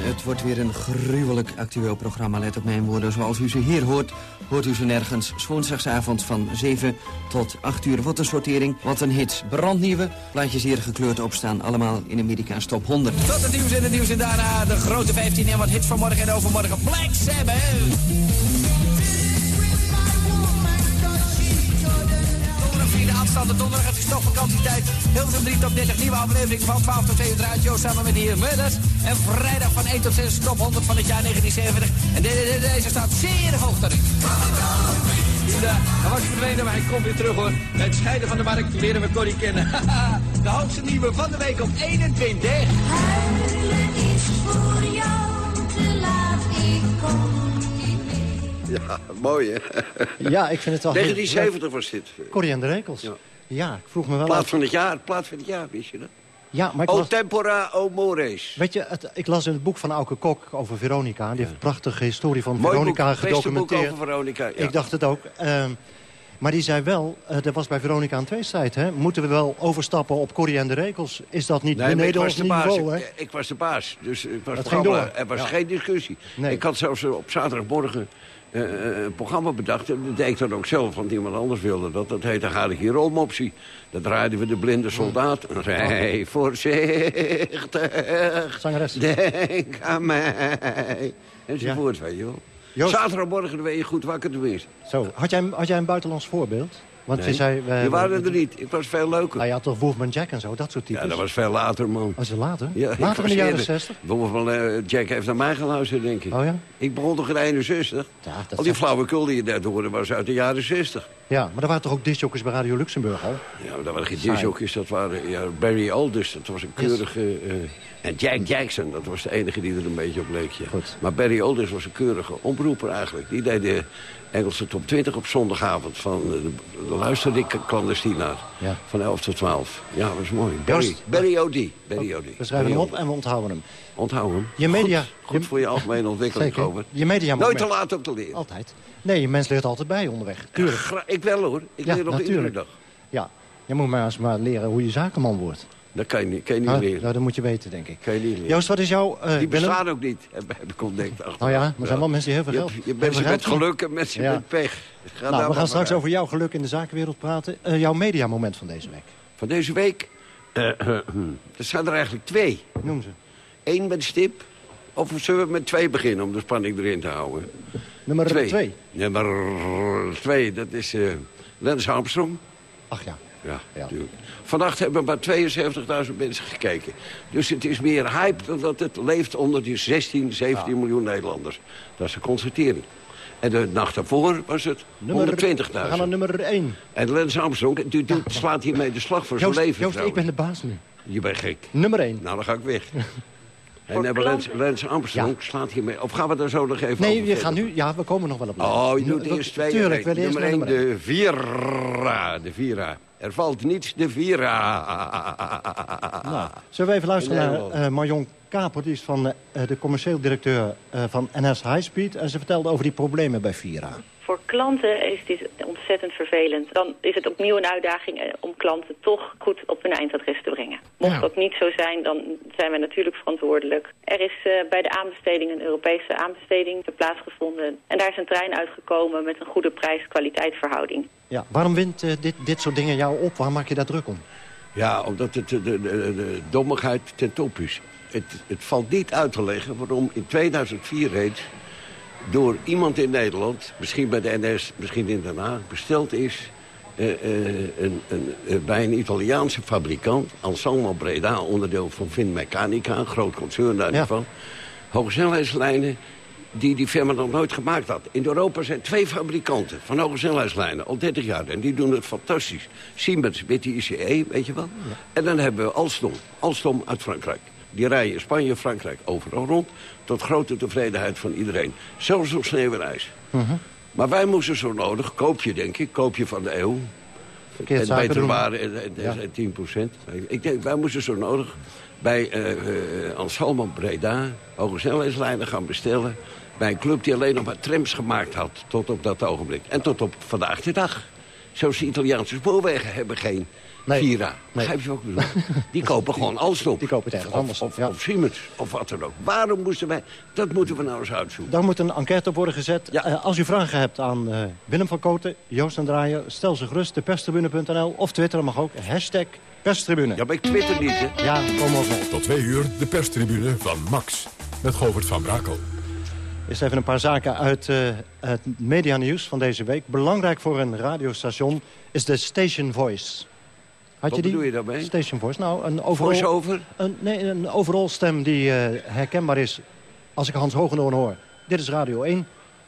het wordt weer een gruwelijk actueel programma. Let op mijn woorden, zoals u ze hier hoort, hoort u ze nergens. Woensdagsavond van 7 tot 8 uur. Wat een sortering, wat een hits. Brandnieuwe, plaatjes hier gekleurd opstaan. Allemaal in Amerika's top 100. Tot het nieuws en het nieuws en daarna de grote 15 en wat hits van morgen en overmorgen. Black Sabbath. Aanstaande donderdag het is toch vakantietijd. Hilversum 3 top 30, nieuwe aflevering van 12 tot 2 uur eruit. Joost samen met de heer. En vrijdag van 1 tot 6 top 100 van het jaar 1970. En de- de- de- deze staat zeer hoog daarin. Hij was verdwenen, maar hij komt weer terug hoor. Het scheiden van de markt leren we Corrie kennen. *laughs* De hoogste nieuwe van de week op 21. *laughs* Ja, mooi hè? Ja, ik vind het wel heel 1970 was dit. Corrie en de Rekels. Ja. Ja. ik vroeg me wel Plaat van het jaar, plaat van het jaar, wist je dat? Ja, maar O las, tempora, o mores. weet je, het, ik las in het boek van Auke Kok over Veronica. Die heeft een prachtige historie van Mooi Veronica boek, beste boek gedocumenteerd. over Veronica, ja. Ik dacht het ook. Ehm, Maar die zei wel, dat was bij Veronica aan tweestrijd, hè? Moeten we wel overstappen op Corrie en de Rekels? Is dat niet nee, beneden ik ons was de niveau, baas. hè? Ik, ik, was de baas, dus ik was Dat het ging door. Er was Ja. geen discussie. Nee. Ik had zelfs op zaterdagmorgen eh, eh, een programma bedacht. En dat deed ik dan ook zelf, want iemand anders wilde dat. Dat heette Harige Rolmopsie. Dat draaiden we de blinde soldaat. Rij voorzichtig. Zangeres. Denk aan mij. Enzovoort, weet je wel. Joost. Zaterdagmorgen ben je goed wakker tenminste. Zo, had jij, had jij een buitenlands voorbeeld? Want Nee, je zei... we die waren er niet. Ik was veel leuker. Nou ja, toch Wolfman Jack en zo, dat soort types. Ja, dat was veel later, man. Was het later? Ja, later in de jaren eerder. 60? Wolfman eh, Jack heeft naar mij geluisterd, denk ik. Oh ja? Ik begon toch in 61? dat Al die flauwekul die je net hoorde was uit de jaren 60. Ja, maar er waren toch ook discjockeys bij Radio Luxemburg al? Ja, maar dat waren geen discjockeys, dat waren ja, Barry Aldous. Dat was een keurige... eh, en Jack Jackson, dat was de enige die er een beetje op leek. Ja. Maar Barry Aldous was een keurige omroeper eigenlijk. Die deed de Engelse top 20 op zondagavond. Van, de, de luisterde ik clandestien naar. Ja. Van 11 tot 12. Ja, dat was mooi. Barry, Barry O.D. Barry O.D. We schrijven hem op en we onthouden hem. Onthoud hem. Je media... Goed, goed voor je algemene ontwikkeling. Robert. Je media Nooit te laat om te leren. Altijd. Nee, je mens leert altijd bij onderweg. Tuurlijk. Ik wel hoor. Ik leer nog iedere dag. Ja, je moet maar eens maar leren hoe je zakenman wordt. Dat kan je niet, kan je niet Nou, leren. nou, dat moet je weten, denk ik. Kan je niet leren. Joost, wat is jouw... eh, die Willem? bestaan ook niet, heb, heb ik ontdekt. achteraf. Nou ja, maar er zijn wel mensen die heel veel Je geld... Je, heel mensen met geld geluk en mensen Ja. met pech. Ga Nou, we gaan straks over jouw geluk in de zakenwereld praten. Eh, jouw mediamoment van deze week. Van deze week, eh, eh, er zijn er eigenlijk twee. Noem ze. Eén met stip, of zullen we met twee beginnen om de spanning erin te houden? Nummer twee. Nummer twee, dat is eh Lance Armstrong. Ach ja. Ja, natuurlijk. Vannacht hebben maar 72.000 mensen gekeken. Dus het is meer hype dan dat het leeft onder die 16, 17 miljoen Nederlanders. Dat is de constatering. En de nacht daarvoor was het Nummer- 120.000. We gaan naar nummer één. En Lance Armstrong die, die slaat hiermee de slag voor zijn leven. Joost ik ben de baas nu. Je bent gek. Nummer één. Nou, dan ga ik weg. *laughs* en hebben Lance, Lance Armstrong slaat hiermee... Of gaan we daar zo nog even Nee, over je verder? gaat nu... Ja, we komen nog wel op. Oh, je doet we- eerst twee. Tuurlijk, Nee, wel eerst nummer naar één, nummer de Vira. De Vira. Er valt niets, de Vira. Nou, zullen we even luisteren naar eh, Marion Kaper. Die is van eh, de commercieel directeur eh, van NS Highspeed. En ze vertelde over die problemen bij Vira. Voor klanten is dit ontzettend vervelend. Dan is het opnieuw een uitdaging eh, om klanten toch goed op hun eindadres te brengen. Mocht Ja. dat niet zo zijn, dan zijn wij natuurlijk verantwoordelijk. Er is eh, bij de aanbesteding een Europese aanbesteding plaatsgevonden. En daar is een trein uitgekomen met een goede prijs-kwaliteit verhouding. Ja, waarom wint eh, dit, dit soort dingen jou op? Waar maak je daar druk om? Ja, omdat het de, de, de, de dommigheid ten top is. Het, het valt niet uit te leggen waarom in 2004 reeds... door iemand in Nederland, misschien bij de NS, misschien in Den Haag... besteld is eh, eh, een, een, eh, bij een Italiaanse fabrikant... Anselmo Breda, onderdeel van Finmeccanica, een groot concern daarvan... hogesnelheidslijnen die die firma nog nooit gemaakt had. In Europa zijn twee fabrikanten van hogesnelheidslijnen, al 30 jaar. En die doen het fantastisch. Siemens met die ICE, weet je wel. En dan hebben we Alstom, Alstom uit Frankrijk. Die rijden Spanje, Frankrijk, overal rond. Tot grote tevredenheid van iedereen. Zelfs op sneeuw en ijs. Maar wij moesten zo nodig, koop je denk ik, koop je van de eeuw. Verkeerd en beter waren en, en, Ja. en 10 procent. Ik denk, wij moesten zo nodig bij eh eh, Anselmo Breda hogesnelheidslijnen gaan bestellen. Bij een club die alleen nog maar trams gemaakt had tot op dat ogenblik. En tot op vandaag de dag. Zelfs de Italiaanse spoorwegen hebben geen Vira. Begrijp je wat ik bedoel? Die kopen *laughs* gewoon Alstom. Die kopen het ergens of, anders. Of, of Siemens, of wat dan ook. Waarom moesten wij... Dat moeten we nou eens uitzoeken. Daar moet een enquête op worden gezet. Eh, als u vragen hebt aan eh, Willem van Koten, Joost en Draaier... stel ze gerust, deperstribune.nl of Twitter mag ook. Hashtag perstribune. Ja, maar ik twitter niet, hè? Ja, kom ook nog. Tot twee uur de perstribune van Max. Met Govert van Brakel. Eerst even een paar zaken uit eh, het medianieuws van deze week. Belangrijk voor een radiostation is de Station Voice. Had Wat je die? bedoel je daarmee? Station Voice. Nou, een overal, Voice-over? Een, nee, een overal stem die eh, herkenbaar is als ik Hans Hogenoorn hoor. Dit is Radio 1.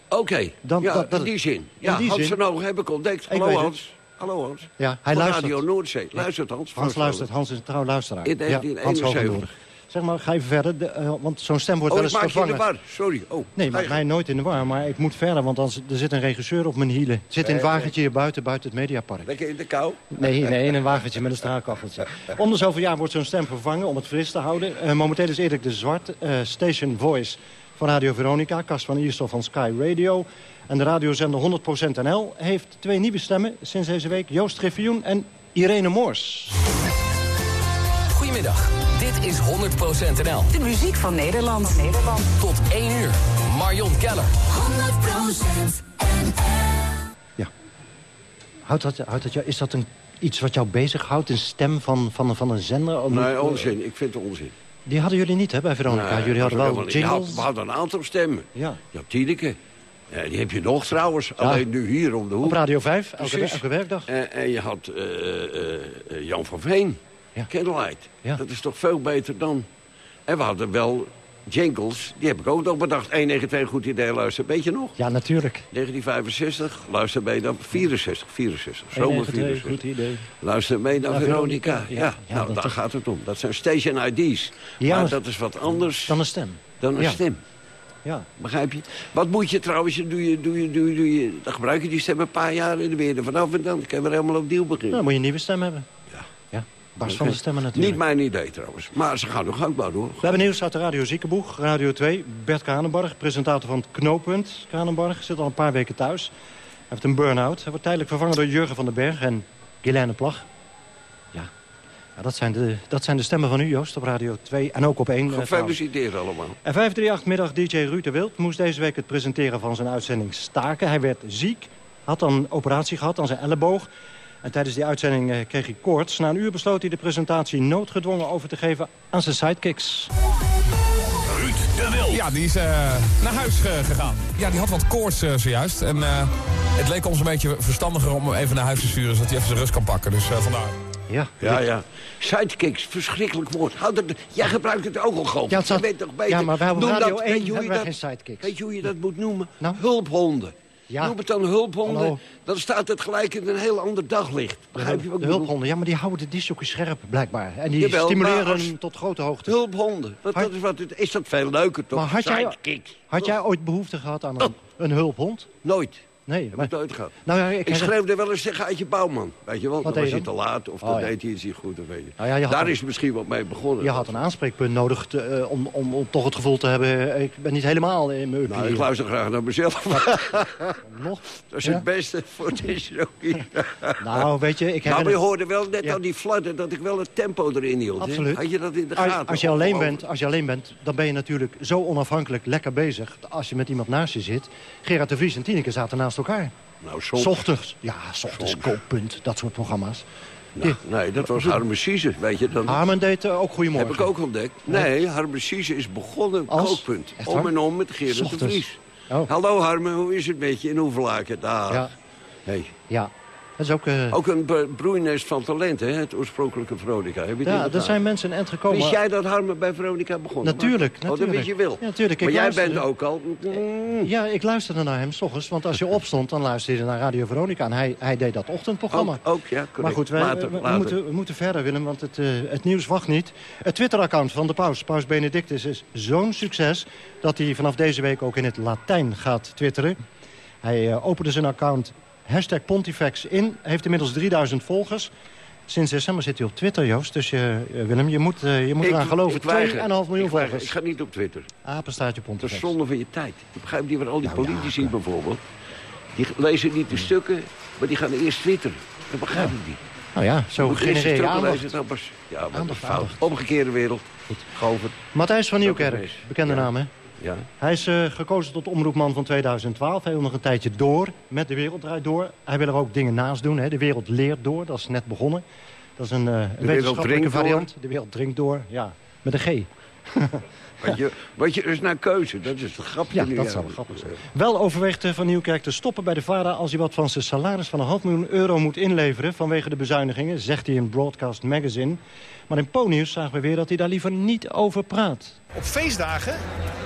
Oké, Dan- ja, dat- dat- in die zin. in Ja, die Hans zin. heb ik ontdekt. Hallo. Hans. Hallo Hans. Ja, hij Van luistert. Radio Noordzee. Luistert Hans. Hans luistert. Hans is een trouw luisteraar. In Ja, Hans 1971. Zeg maar, ga even verder. De, eh, want zo'n stem wordt Oh, wel eens maak je in de vervangen. war. Sorry. Oh, Nee, maak mij nooit in de war. Maar ik moet verder, want dan, er zit een regisseur op mijn hielen. Zit in het Nee, wagentje hier buiten, buiten het Mediapark. Lekker in de kou? Nee, nee, in een wagentje met een straalkacheltje. *laughs* Om de zoveel jaar wordt zo'n stem vervangen om het fris te houden. Eh, momenteel is Erik de Zwart, eh, Station Voice van Radio Veronica. Kast van Iersel van Sky Radio. En de radiozender 100% NL heeft twee nieuwe stemmen sinds deze week. Joost Griffioen en Irene Moors. Goedemiddag, dit is 100% NL. De muziek van Nederland. Van Nederland. Tot 1 uur, Marion Keller. 100% Ja. Houdt dat, houdt dat jou, is dat een, iets wat jou bezighoudt? Een stem van, van, van een zender? Of Nee, onzin. Ik vind het onzin. Die hadden jullie niet hè, bij Veronica. Nee, jullie hadden wel jingles. Je had- We hadden een aantal stemmen. Ja. Je had Tineke. Eh, die heb je nog trouwens. Alleen nu hier om de hoek. Op Radio 5, elke, Precies. elke werkdag. En, en je had eh, eh, eh, Jan van Veen. Candlelight. Dat is toch veel beter dan... En we hadden wel jingles. Die heb ik ook nog bedacht. 192, goed idee, luister. Weet je nog? Ja, natuurlijk. 1965, luister mee dan 64, 64, zomer 192, 64. goed idee. Luister mee naar Veronica. Veronica, Ja, ja. Ja, nou, daar gaat het om. Dat zijn station ID's. Ja, maar maar- dat is wat anders Dan een stem. dan een Ja. stem. Ja. Begrijp je? Wat moet je trouwens, doe je, doe je, doe je, doe je, dan gebruik je die stem een paar jaar en dan weer er vanaf en dan kan je weer helemaal opnieuw beginnen. dan moet je een nieuwe stem hebben. Bas van de stemmen natuurlijk. Niet mijn idee trouwens, maar ze gaan nog gangbaar door. We hebben nieuws uit de Radio Ziekenboeg, Radio 2. Bert Kranenbarg, presentator van het Knooppunt. Kranenbarg zit al een paar weken thuis. Hij heeft een burn-out. Hij wordt tijdelijk vervangen door Jurgen van den Berg en Guilaine Plag. Ja, ja dat, zijn de, dat zijn de stemmen van u, Joost, op Radio 2 en ook op 1. eh. Gefeliciteerd allemaal. En 538-middag DJ Ruud de Wild moest deze week het presenteren van zijn uitzending staken. Hij werd ziek, had dan een operatie gehad aan zijn elleboog. En tijdens die uitzending eh, kreeg hij koorts. Na een uur besloot hij de presentatie noodgedwongen over te geven aan zijn sidekicks. Ruud de Wild. Ja, die is eh, naar huis eh, gegaan. Ja, die had wat koorts eh, zojuist. En eh, het leek ons een beetje verstandiger om hem even naar huis te sturen... zodat hij even zijn rust kan pakken. Dus eh, vandaar. Ja. Ja, ja. Sidekicks, verschrikkelijk woord. Houd het, jij gebruikt het ook al gewoon. Ja, zat- Je weet toch beter. Ja, maar wij op Noem Radio dat, 1 weet je hoe je hebben wij dat, geen sidekicks. Weet je hoe je dat moet noemen? Nou? Hulphonden. Ja. Noem het dan hulphonden. Hallo. Dan staat het gelijk in een heel ander daglicht. Begrijp je wat de ik bedoel? hulphonden, ja, maar die houden de disjockey scherp, blijkbaar. En die Jawel, stimuleren tot grote hoogte. Hulphonden. Dat, dat is, wat is dat veel leuker toch? Maar had jij, had jij ooit behoefte gehad aan een, een hulphond? Nooit. Nee, Heb ik nooit gehad. Nou ja, ik, Ik heb- schreef er wel eens tegen uit je bouwman. Weet je wel, dan deed was je te dan? laat of Oh, dan ja. deed hij niet goed. Of weet je. Nou ja, je had Daar een- is misschien wat mee begonnen. Je had een aanspreekpunt nodig te, eh, om, om, om toch het gevoel te hebben... eh, ik ben niet helemaal in mijn Nou, ik luister graag naar mezelf. *laughs* Nog? Dat is het beste voor deze. Nou, weet je, ik Nou, maar je hoorde wel net aan die fladder dat ik wel het tempo erin hield. Absoluut. Had je dat in de gaten? Als je, alleen bent, als je alleen bent, dan ben je natuurlijk zo onafhankelijk lekker bezig. Als je met iemand naast je zit. Gerard de Vries en Tineke zaten naast elkaar. Nou, soms. Ochtends, ja, ochtends, kooppunt, dat soort programma's. Nou, nee, dat was Harme Sieze, weet je. Dan Harmen deed eh, ook Goedemorgen. heb ik ook ontdekt. Nee, Harme Sieze is begonnen Als? kookpunt. Echt Om en om met Gerard de. Vries. Oh. Hallo Harme, hoe is het met je in Hoevelaken? Daar. Ja. Hey. Ja, dat is ook... eh, Ook een bro- broeinest van talent, hè? Het oorspronkelijke Veronica. Heb je ja, er zijn mensen in Ent gekomen. Wist jij dat Harme bij Veronica begon? Natuurlijk, Oh, dat natuurlijk. wist je wel. Ja, natuurlijk, ik maar jij luisterde. bent ook al... Ja, ik luisterde naar hem s ochtends. Want als je opstond, dan luisterde je naar Radio Veronica. En hij, hij deed dat ochtendprogramma. Ook, ook ja, correct. Maar goed, wij, later, we, we later. moeten, we moeten verder, Willem, want het, eh, het nieuws wacht niet. Het Twitter-account van de paus, paus Benedictus, is zo'n succes... dat hij vanaf deze week ook in het Latijn gaat twitteren. Hij eh, opende zijn account hashtag Pontifex in, heeft inmiddels 3000 volgers... Sinds december zit hij op Twitter, Joost. Dus je, eh, Willem, je moet, eh, je moet Ik- eraan geloven. ik weiger. 2,5 miljoen Ik volgers. Ik ga niet op Twitter. Apenstaartje Dat is Pontifex. zonde van je tijd. Je begrijpt niet wat al die politici bijvoorbeeld... die lezen niet de stukken, maar die gaan eerst twitteren. Dat begrijp ik niet. Nou ja, zo genereer je aandacht. Ja, maar Aandacht, fout. Omgekeerde wereld. Goed. Govert. Matthijs van Nieuwkerk, is- bekende naam hè? Ja. Hij is eh, gekozen tot omroepman van 2012. Hij wil nog een tijdje door met De Wereld Draait Door. Hij wil er ook dingen naast doen. Hè? De Wereld Leert Door, dat is net begonnen. Dat is een, een wetenschappelijke Drinkt Door. variant. De Wereld Drinkt Door, ja. Met een G. *laughs* Wat je, wat je is naar keuze, dat is het grapje. Ja, dat zou wel grappig zijn. Wel overweegt Van Nieuwkerk te stoppen bij de VARA... als hij wat van zijn salaris van een half miljoen euro moet inleveren... vanwege de bezuinigingen, zegt hij in Broadcast Magazine. Maar in Po-nieuws zagen we weer dat hij daar liever niet over praat. Op feestdagen,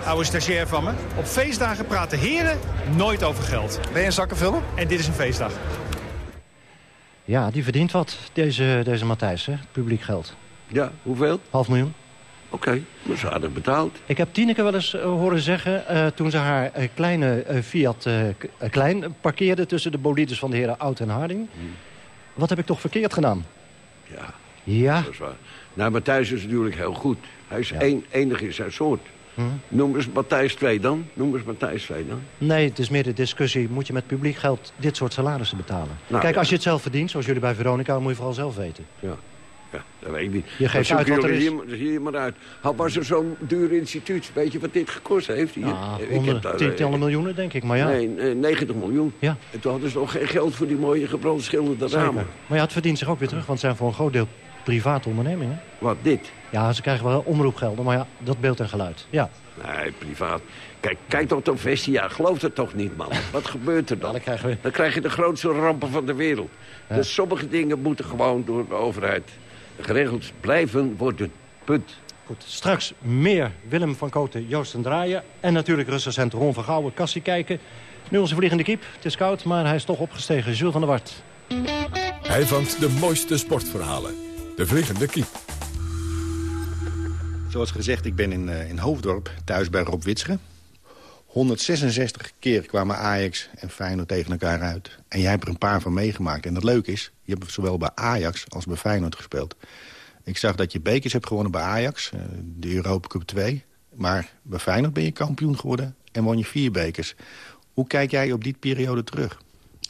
oude stagiair van me, op feestdagen praten heren nooit over geld. Ben je een zakkenvuller? En dit is een feestdag. Ja, die verdient wat, deze, deze Matthijs, hè? publiek geld. Ja, hoeveel? Half miljoen. Oké, dat is aardig betaald. Ik heb Tineke wel eens eh, horen zeggen... eh, toen ze haar eh, kleine Fiat Klein parkeerde... tussen de bolides van de heren Oud en Harding. Wat heb ik toch verkeerd gedaan? Ja, Ja, dat is waar. Nou, Matthijs is natuurlijk heel goed. Hij is één, enig in zijn soort. Noem eens Matthijs 2 dan. Noem eens Matthijs 2 dan. Nee, het is meer de discussie, moet je met publiek geld dit soort salarissen betalen? Nou, Kijk, ja. als je het zelf verdient, zoals jullie bij Veronica, moet je vooral zelf weten. Ja. Ja, dat weet ik niet. Je geeft uit wat er is. Hier, hier maar uit. Had was er zo'n duur instituut. Weet je wat dit gekost heeft hier? Ja, Ik heb honderden, daar, tientallen eh, miljoenen, denk ik, maar ja. Nee, eh, 90 miljoen. Ja. En toen hadden ze nog geen geld voor die mooie gebrandschilderde ramen. Maar ja, het verdient zich ook weer terug, want het zijn voor een groot deel private ondernemingen. Wat, dit? Ja, ze krijgen wel omroepgelden, maar ja, dat beeld en geluid. Ja. Nee, privaat. Kijk, kijk toch op Vestia. Geloof het toch niet, man. *laughs* Wat gebeurt er dan? dan, krijg je de grootste rampen van de wereld. Dus sommige dingen moeten gewoon door de overheid geregeld blijven worden. Punt. Goed, straks meer Willem van Koten, Joost en Draaien. En natuurlijk recensent Ron van Gouwen, Cassie kijken. Nu onze vliegende kiep. Het is koud, maar hij is toch opgestegen. Jules van der Wart. Hij vangt de mooiste sportverhalen. De Vliegende Kiep. Zoals gezegd, ik ben in, eh, in Hoofddorp, thuis bij Rob Witsche. 166 keer kwamen Ajax en Feyenoord tegen elkaar uit. En jij hebt er een paar van meegemaakt. En het leuke is, je hebt zowel bij Ajax als bij Feyenoord gespeeld. Ik zag dat je bekers hebt gewonnen bij Ajax, eh, de Europa Cup 2. Maar bij Feyenoord ben je kampioen geworden en won je vier bekers. Hoe kijk jij op die periode terug?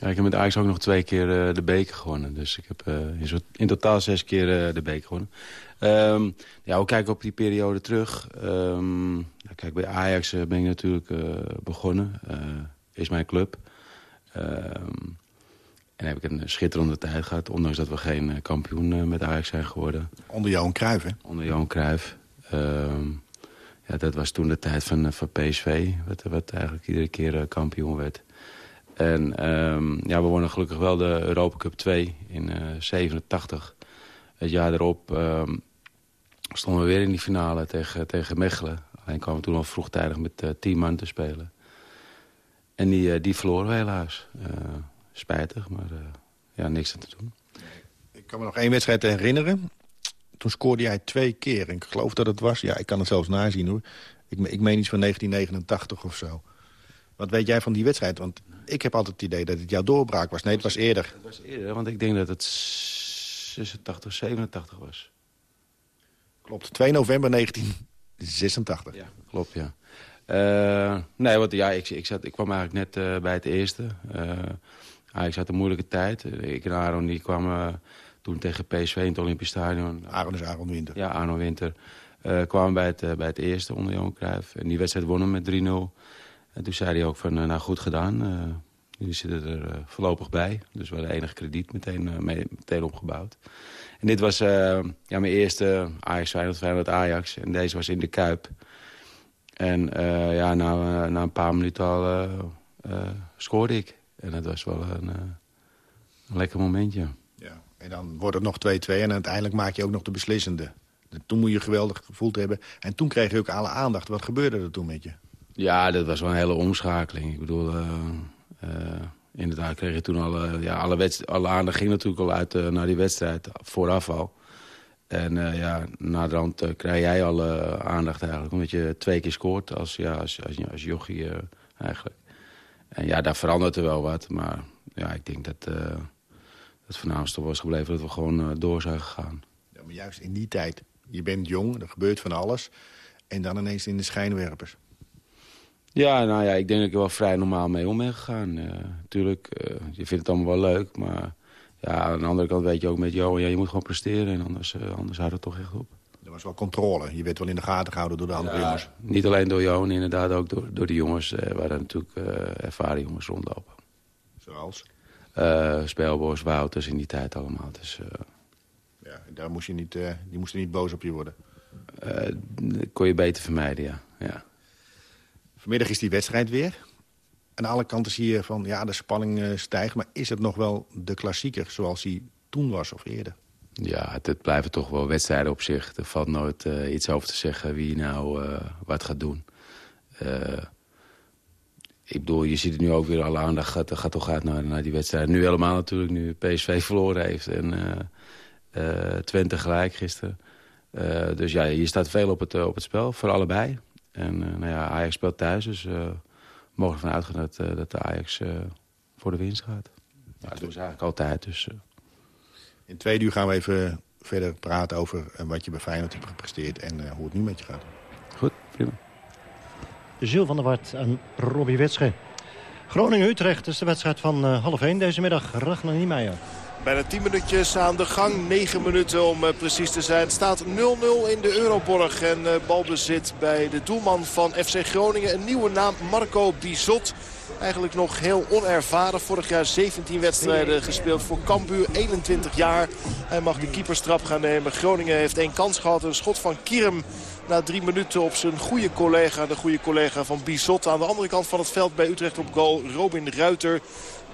Ja, ik heb met Ajax ook nog twee keer eh, de beker gewonnen. Dus ik heb eh, in, totaal zes keer eh, de beker gewonnen. Ehm, ja, hoe kijk ik op die periode terug? Ehm, ja, kijk, bij Ajax ben ik natuurlijk begonnen. Is mijn club. Ehm, en heb ik een schitterende tijd gehad. Ondanks dat we geen kampioen met Ajax zijn geworden. Onder Johan Cruijff, hè? Onder Johan Cruijff. Ja, dat was toen de tijd van, van PSV. Wat, wat eigenlijk iedere keer kampioen werd. En ehm, ja, we wonnen gelukkig wel de Europa Cup 2 in eh 87. Het jaar erop ehm, stonden we weer in die finale tegen, tegen Mechelen. Alleen kwamen we toen al vroegtijdig met eh 10 man te spelen. En die, eh, die verloren we helaas. Eh, spijtig, maar eh, ja, niks aan te doen. Ik kan me nog één wedstrijd herinneren. Toen scoorde jij twee keer. En ik geloof dat het was, ja, ik kan het zelfs nazien hoor. Ik, ik meen iets van 1989 of zo. Wat weet jij van die wedstrijd? Want ik heb altijd het idee dat het jouw doorbraak was. Nee, het was eerder. Het was eerder, want ik denk dat het 86, 87 was. Klopt, 2 november 1986. Ja, klopt, ja. Eh, nee, want ja, ik, ik, zat, ik kwam eigenlijk net eh, bij het eerste. Eh Ajax had een moeilijke tijd. Eh, Ik en Aaron die kwamen toen tegen PSV in het Olympisch Stadion. Aaron is Aaron Winter. Ja, Aaron Winter. Eh, kwamen bij het, eh, bij het eerste onder Johan Cruijff. En die wedstrijd wonnen met 3-0. En toen zei hij ook van, eh, nou goed gedaan. eh jullie zitten er eh, voorlopig bij. Dus we hadden enig krediet meteen, meteen opgebouwd. En dit was ja, mijn eerste Ajax Feyenoord, Feyenoord Ajax. En deze was in de Kuip. En ja, na, na een paar minuten al scoorde ik. En dat was wel een, een lekker momentje. Ja. En dan wordt het nog 2-2 en uiteindelijk maak je ook nog de beslissende. Toen moet je geweldig gevoeld hebben. En toen kreeg je ook alle aandacht. Wat gebeurde er toen met je? Ja, dat was wel een hele omschakeling. Ik bedoel, eh, eh, inderdaad kreeg je toen alle, ja, alle, alle aandacht ging natuurlijk al uit eh, naar die wedstrijd, vooraf al. En eh, ja, na de rand eh, krijg jij alle aandacht eigenlijk, omdat je twee keer scoort als, ja, als, als, als jochie eh, eigenlijk. En ja, daar verandert er wel wat, maar ja, ik denk dat eh het voornaamste was gebleven dat we gewoon eh, door zijn gegaan. Ja, maar juist in die tijd. Je bent jong, er gebeurt van alles. En dan ineens in de schijnwerpers. Ja, nou ja, ik denk dat ik er wel vrij normaal mee om ben gegaan. Natuurlijk, je vindt het allemaal wel leuk, maar ja, aan de andere kant weet je ook met jou, ja, je moet gewoon presteren en anders, eh, anders houdt het toch echt op. Er was wel controle. Je werd wel in de gaten gehouden door de andere Ja, jongens. Niet alleen door Johan, inderdaad ook door, door de jongens, eh, waar er natuurlijk eh, ervaren jongens rondlopen. Zoals? Eh Spelbos, Wouters in die tijd allemaal. Dus eh, Ja, daar moest je niet, eh, die moesten niet boos op je worden. eh, dat kon je beter vermijden, ja. ja. Vanmiddag is die wedstrijd weer. Aan alle kanten zie je van, ja, de spanning eh, stijgt. Maar is het nog wel de klassieker zoals die toen was of eerder? Ja, het, blijven toch wel wedstrijden op zich. Er valt nooit eh, iets over te zeggen wie nou eh, wat gaat doen. Ik bedoel, je ziet het nu ook weer, alle aandacht gaat, gaat toch uit naar, die wedstrijd. Nu helemaal natuurlijk, nu PSV verloren heeft en Twente gelijk gisteren. Dus ja, hier staat veel op het, op het spel, voor allebei. En eh, nou ja, Ajax speelt thuis, dus eh, we mogen ervan uitgaan dat, eh, dat de Ajax eh, voor de winst gaat. Ja, dat doen ze eigenlijk altijd, dus... eh, In twee uur gaan we even verder praten over eh, wat je bij Feyenoord hebt gepresteerd... en eh, hoe het nu met je gaat. Goed, prima. Jules van der Wart en Robbie Witsche. Groningen-Utrecht is de wedstrijd van uh, half 1 deze middag. Ragnar Niemeyer. Bijna 10 minuutjes aan de gang. 9 minuten om uh, precies te zijn. Het staat 0-0 in de Euroborg. En uh, balbezit bij de doelman van FC Groningen. Een nieuwe naam, Marco Bizot. Eigenlijk nog heel onervaren. Vorig jaar 17 wedstrijden gespeeld voor Cambuur. 21 jaar. Hij mag de keeperstrap gaan nemen. Groningen heeft één kans gehad. Een schot van Kierm na drie minuten op zijn goede collega. De goede collega van Bizot. Aan de andere kant van het veld bij Utrecht op goal. Robin Ruiter.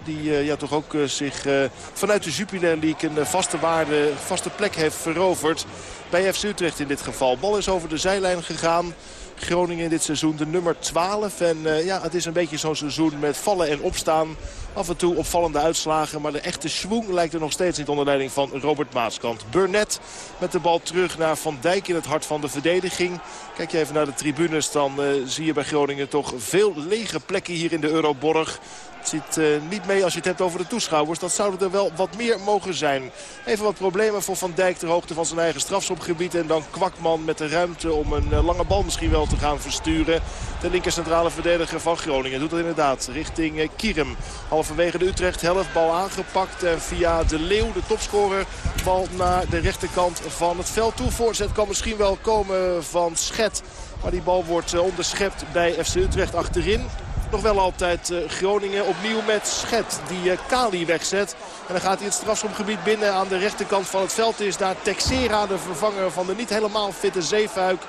Die uh, ja, toch ook uh, zich uh, vanuit de Jupiler League een vaste waarde, vaste plek heeft veroverd. Bij FC Utrecht in dit geval. Bal is over de zijlijn gegaan. Groningen in dit seizoen de nummer 12. En ja, het is een beetje zo'n seizoen met vallen en opstaan. Af en toe opvallende uitslagen. Maar de echte schwung lijkt er nog steeds niet onder leiding van Robert Maaskant. Burnett met de bal terug naar Van Dijk in het hart van de verdediging. Kijk je even naar de tribunes, dan zie je bij Groningen toch veel lege plekken hier in de Euroborg. Zit uh, niet mee als je het hebt over de toeschouwers. Dat zouden er wel wat meer mogen zijn. Even wat problemen voor Van Dijk ter hoogte van zijn eigen strafschopgebied. En dan Kwakman met de ruimte om een uh, lange bal misschien wel te gaan versturen. De linker centrale verdediger van Groningen doet dat inderdaad richting uh, Kierem. Halverwege de Utrecht helft bal aangepakt. En via de Leeuw, de topscorer, bal naar de rechterkant van het veld toe. Voorzet kan misschien wel komen van Schet. Maar die bal wordt onderschept bij FC Utrecht achterin. Nog wel altijd uh, Groningen opnieuw met Schet die uh, Kali wegzet. En dan gaat hij het strafschopgebied binnen aan de rechterkant van het veld. Is daar Texera de vervanger van de niet helemaal fitte Zeefuik.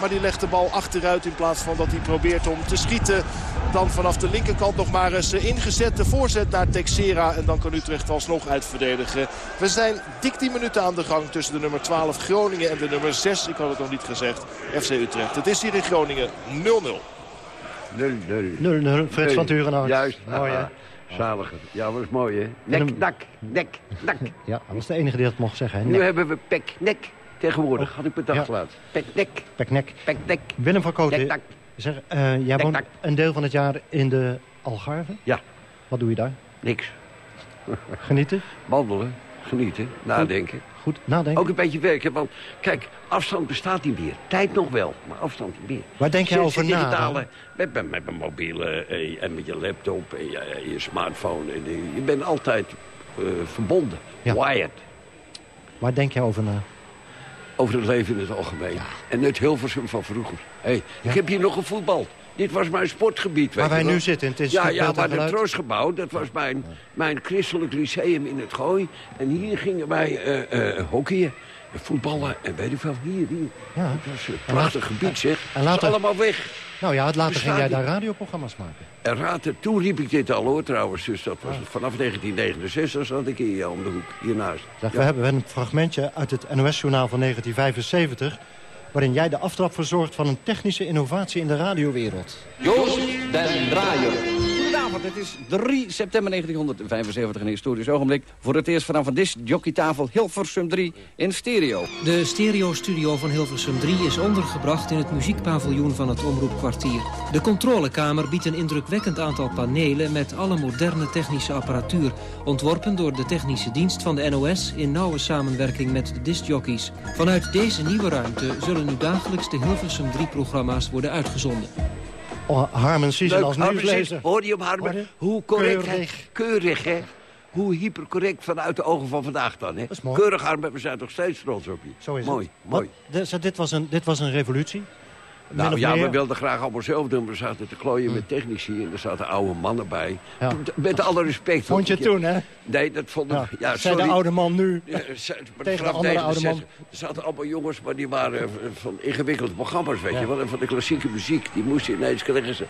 Maar die legt de bal achteruit in plaats van dat hij probeert om te schieten. Dan vanaf de linkerkant nog maar eens ingezet. De voorzet naar Texera. En dan kan Utrecht alsnog uitverdedigen. We zijn dik 10 minuten aan de gang tussen de nummer 12 Groningen en de nummer 6. Ik had het nog niet gezegd. FC Utrecht. Het is hier in Groningen 0-0. 0-0. Frits van Turenhout. Juist. Mooi hè? Zaliger. Ja, dat was mooi hè. Nek, nak, nek, nak. Ja, dat was de enige die dat mocht zeggen. Hè? Nu hebben we pek, nek. Tegenwoordig had ik bedacht laat. Pek, nek. Pek, nek. Pek, nek. Willem van Kooten. Zeg, uh, jij woont een deel van het jaar in de Algarve? Ja. Wat doe je daar? Niks. Genieten? Wandelen, genieten, nadenken. Goed, nadenken. Ook een beetje werken, want kijk, afstand bestaat niet meer. Tijd nog wel, maar afstand niet meer. Waar denk jij over na? digitale, met, met, met mijn mobiele eh, en met je laptop en je, je smartphone. En, je, je bent altijd uh, verbonden, ja. wired. Waar denk jij over na? Over het leven in het algemeen. Ja. En het Hilversum van vroeger. Hey, ja. Ik heb hier nog gevoetbald. Dit was mijn sportgebied. Waar wij wel. nu zitten, het is Ja, ja maar het troostgebouw, dat was mijn, mijn christelijk lyceum in het Gooi. En hier gingen wij uh, uh, hockeyen, voetballen en weet ik veel. Hier, hier. Ja. Dat was een prachtig gebied, zeg. En later, dat is allemaal weg. Nou ja, later ging jij daar radioprogramma's maken. En later, toen riep ik dit al hoor trouwens. Dus dat was vanaf 1969 zat ik hier om de hoek, hiernaast. Zeg, ja. we hebben een fragmentje uit het NOS-journaal van 1975 waarin jij de aftrap verzorgt van een technische innovatie in de radiowereld. Joost den Draaier. Goedenavond, het is 3 september 1975, een historisch ogenblik. Voor het eerst vanaf een discjockeytafel Hilversum 3 in stereo. De stereo-studio van Hilversum 3 is ondergebracht in het muziekpaviljoen van het Omroepkwartier. De controlekamer biedt een indrukwekkend aantal panelen met alle moderne technische apparatuur. Ontworpen door de technische dienst van de NOS in nauwe samenwerking met de discjockeys. Vanuit deze nieuwe ruimte zullen nu dagelijks de Hilversum 3-programma's worden uitgezonden. Oh, Harmen Siezen als nieuwslezer. Hoor je op Harmen? Hoe correct, keurig. keurig hè? Hoe hypercorrect vanuit de ogen van vandaag dan, hè? Keurig Harmen, we zijn toch steeds trots op je. Zo is mooi, het. mooi. Wat, dit, was een, dit was een revolutie? Nou ja, meer? we wilden graag allemaal zelf doen. We zaten te klooien met technici en er zaten oude mannen bij. Ja. Met alle respect. Vond je toen, hè? Nee, dat vond ik... Ja, ja, zei de oude man nu ja, *laughs* tegen de andere oude man. Er zaten allemaal jongens, maar die waren van ingewikkelde programma's, weet je wel. En van de klassieke muziek, die moesten ineens... Kregen ze,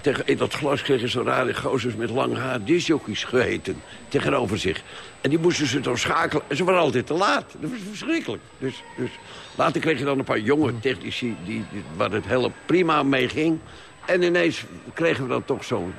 tegen, in dat glas kregen ze rare gozers met lang haar disjockeys geheten tegenover zich. En die moesten ze dan schakelen. En ze waren altijd te laat. Dat was verschrikkelijk. Dus, dus later kreeg je dan een paar jonge technici die, die, waar het hele prima mee ging. En ineens kregen we dan toch zo'n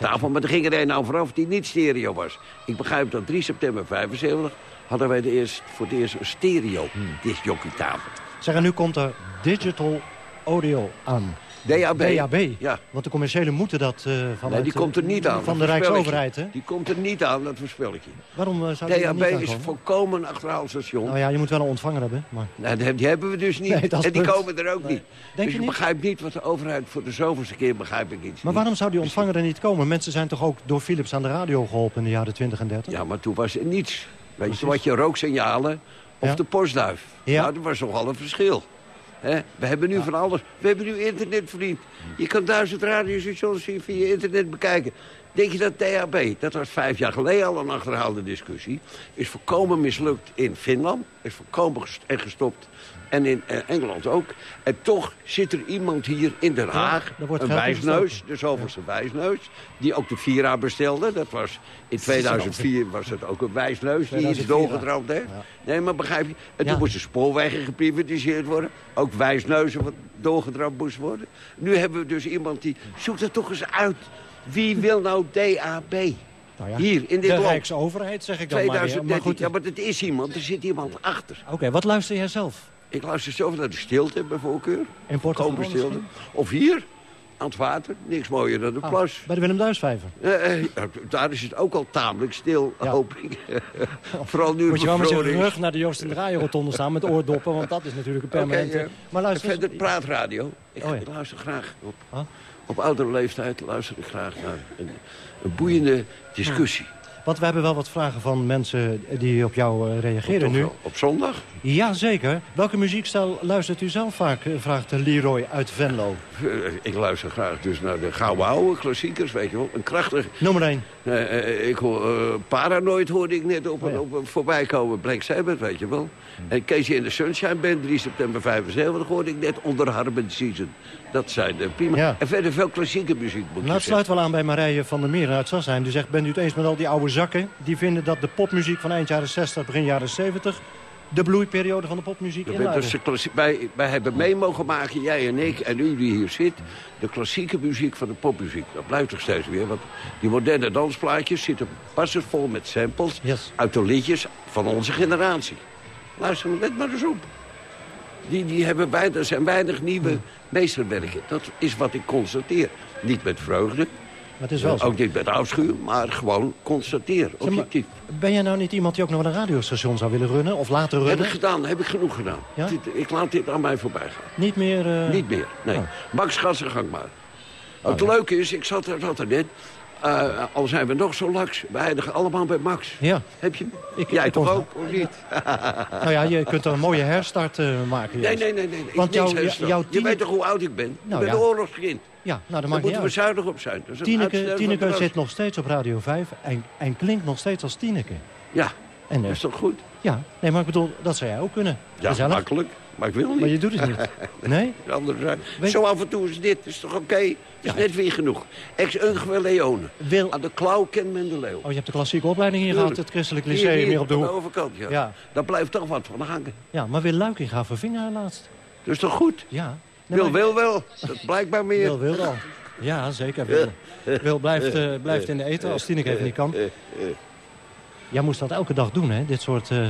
tafel. Maar er ging er een nou vanaf die niet stereo was. Ik begrijp dat 3 september 75 hadden wij de eerst, voor het eerst een stereo hmm. discjockeytafel. Zeg, en nu komt er digital audio aan. DAB. DAB. Ja. Want de commerciële moeten dat uh, vanuit nee, die komt er niet aan. Van de Rijksoverheid, hè? Die komt er niet aan, dat voorspel ik je. Waarom uh, zou die DAB niet is volkomen achterhaald station. Nou ja, je moet wel een ontvanger hebben. Maar... Nee, die hebben we dus niet. Nee, en die komen er ook nee. niet. Denk dus je ik niet? begrijp niet wat de overheid voor de zoveelste keer begrijp ik iets. Maar waarom zou die ontvanger er niet komen? Mensen zijn toch ook door Philips aan de radio geholpen in de jaren 20 en 30? Ja, maar toen was er niets. Weet je, toen had je rooksignalen of Ja. de postduif. Ja. Nou, dat was nogal een verschil. We hebben nu van alles. We hebben nu internet, vriend. Je kan duizend radiostations via internet bekijken. Denk je dat DHB, dat was vijf jaar geleden al een achterhaalde discussie... is volkomen mislukt in Finland, is volkomen gest- en gestopt... en in eh, Engeland ook. En toch zit er iemand hier in Den Haag, een wijsneus, de zoveelste wijsneus... die ook de Vira bestelde. Dat was, in 2004 was het ook een wijsneus, die iets 2004, doorgetrapt heeft. ja. Nee, maar begrijp je? En Ja. toen moesten spoorwegen geprivatiseerd worden. Ook wijsneuzen wat doorgetrapt moest worden. Nu hebben we dus iemand die... Zoek het toch eens uit. Wie wil nou DAB? Nou ja, Hier, in dit de land. Rijksoverheid, zeg ik dan maar weer. 2013. Maar goed, Ja, maar het is iemand. Er zit iemand achter. oké, wat luister jij zelf? Ik luister zelf naar de stilte bij voorkeur. In Portugal stilte. Of hier, aan het water. Niks mooier dan de Ah, plas. bij de Willem Duisvijver. Eh, eh, daar is het ook al tamelijk stil, hoop ik. *laughs* *laughs* Vooral nu Moet je wel met je rug naar de Joost en de Rotonde staan met oordoppen, want dat is natuurlijk een permanente... ja. Maar luister, Verder praatradio. Ik, Oh ja. ik luister graag. Op, op oudere leeftijd luister ik graag naar een, een boeiende discussie. Want we hebben wel wat vragen van mensen die op jou eh, reageren nu. Op zondag? Jazeker. Welke muziekstijl luistert u zelf vaak, eh, vraagt Leroy uit Venlo. Eh, Ik luister graag dus naar de gouden oude klassiekers, weet je wel. Een krachtig... Nummer 1. eh, eh, ik hoor, eh, Paranoid hoorde ik net op, Oh ja. op, op voorbij komen. Black Sabbath, weet je wel. En Casey in the Sunshine Band, 3 september 75, hoorde ik net onder Harbin Season. Dat zijn de prima. Ja. En verder veel klassieke muziek, moet Nou, het sluit wel aan bij Marije van der Meer uit Sassheim. Die zegt, bent u het eens met al die oude zakken? Die vinden dat de popmuziek van eind jaren 60, begin jaren 70... de bloeiperiode van de popmuziek inluidde. dus de wij, wij hebben mee mogen maken, jij en ik en u die hier zit... de klassieke muziek van de popmuziek. Dat blijft toch steeds weer. Want die moderne dansplaatjes zitten passend vol met samples... Yes. uit de liedjes van onze generatie. Luister, let maar eens op. Die, die hebben er zijn weinig nieuwe meesterwerken. Dat is wat ik constateer. Niet met vreugde, Maar het is wel zo. ook niet met afschuw... maar gewoon constateer, Zeg maar, objectief. ben jij nou niet iemand die ook nog wel een radiostation zou willen runnen? Of laten Heb runnen? ik gedaan, heb ik genoeg gedaan. Ja? Dit- ik laat dit aan mij voorbij gaan. Niet meer... eh, Niet meer, nee. Oh. Max, ga gang maar. het leuke is, ik zat er, zat er net... eh, al zijn we nog zo laks, wij eindigen allemaal bij Max. Ja. Heb je? Ik- Jij ik toch ook, of niet? *laughs* Nou ja, je kunt er een mooie herstart eh, maken. Nee, nee, nee. nee. Want jouw- jouw Je tiener- weet toch hoe oud ik ben? Nou ik ben ja. oorlogskind. Ja, nou, dat Daar maakt moeten we zuinig op zijn. Een Tineke, de zit nog steeds op Radio 5 en, en klinkt nog steeds als Tineke. Ja, En, eh, dat is toch goed? ja, nee, maar ik bedoel, dat zou jij ook kunnen. Ja, Gezellig. makkelijk. Maar ik wil niet. Maar je doet het niet. *laughs* Nee? Andere Zo af en toe is dit, is toch oké? Is Ja. net weer genoeg. Ex Ungwe Leone. Wil... Aan de klauw kent men de leeuw. Oh, je hebt de klassieke opleiding hier gehad, het christelijk lyceum hier, hier, op de aan hoek. de overkant, ja. Ja. Daar blijft toch wat van hangen. Ja, maar Wil Luiking gaat vervingen laatst. Dat is toch goed? Ja. Nee, Wil, maar- wil, wel. Dat blijkt maar meer. Wil, wil al. Ja, zeker. Wil, wil blijft, eh, blijft in de eten als Tineke even niet kan. *laughs* Jij moest dat elke dag doen, hè? Dit soort, eh,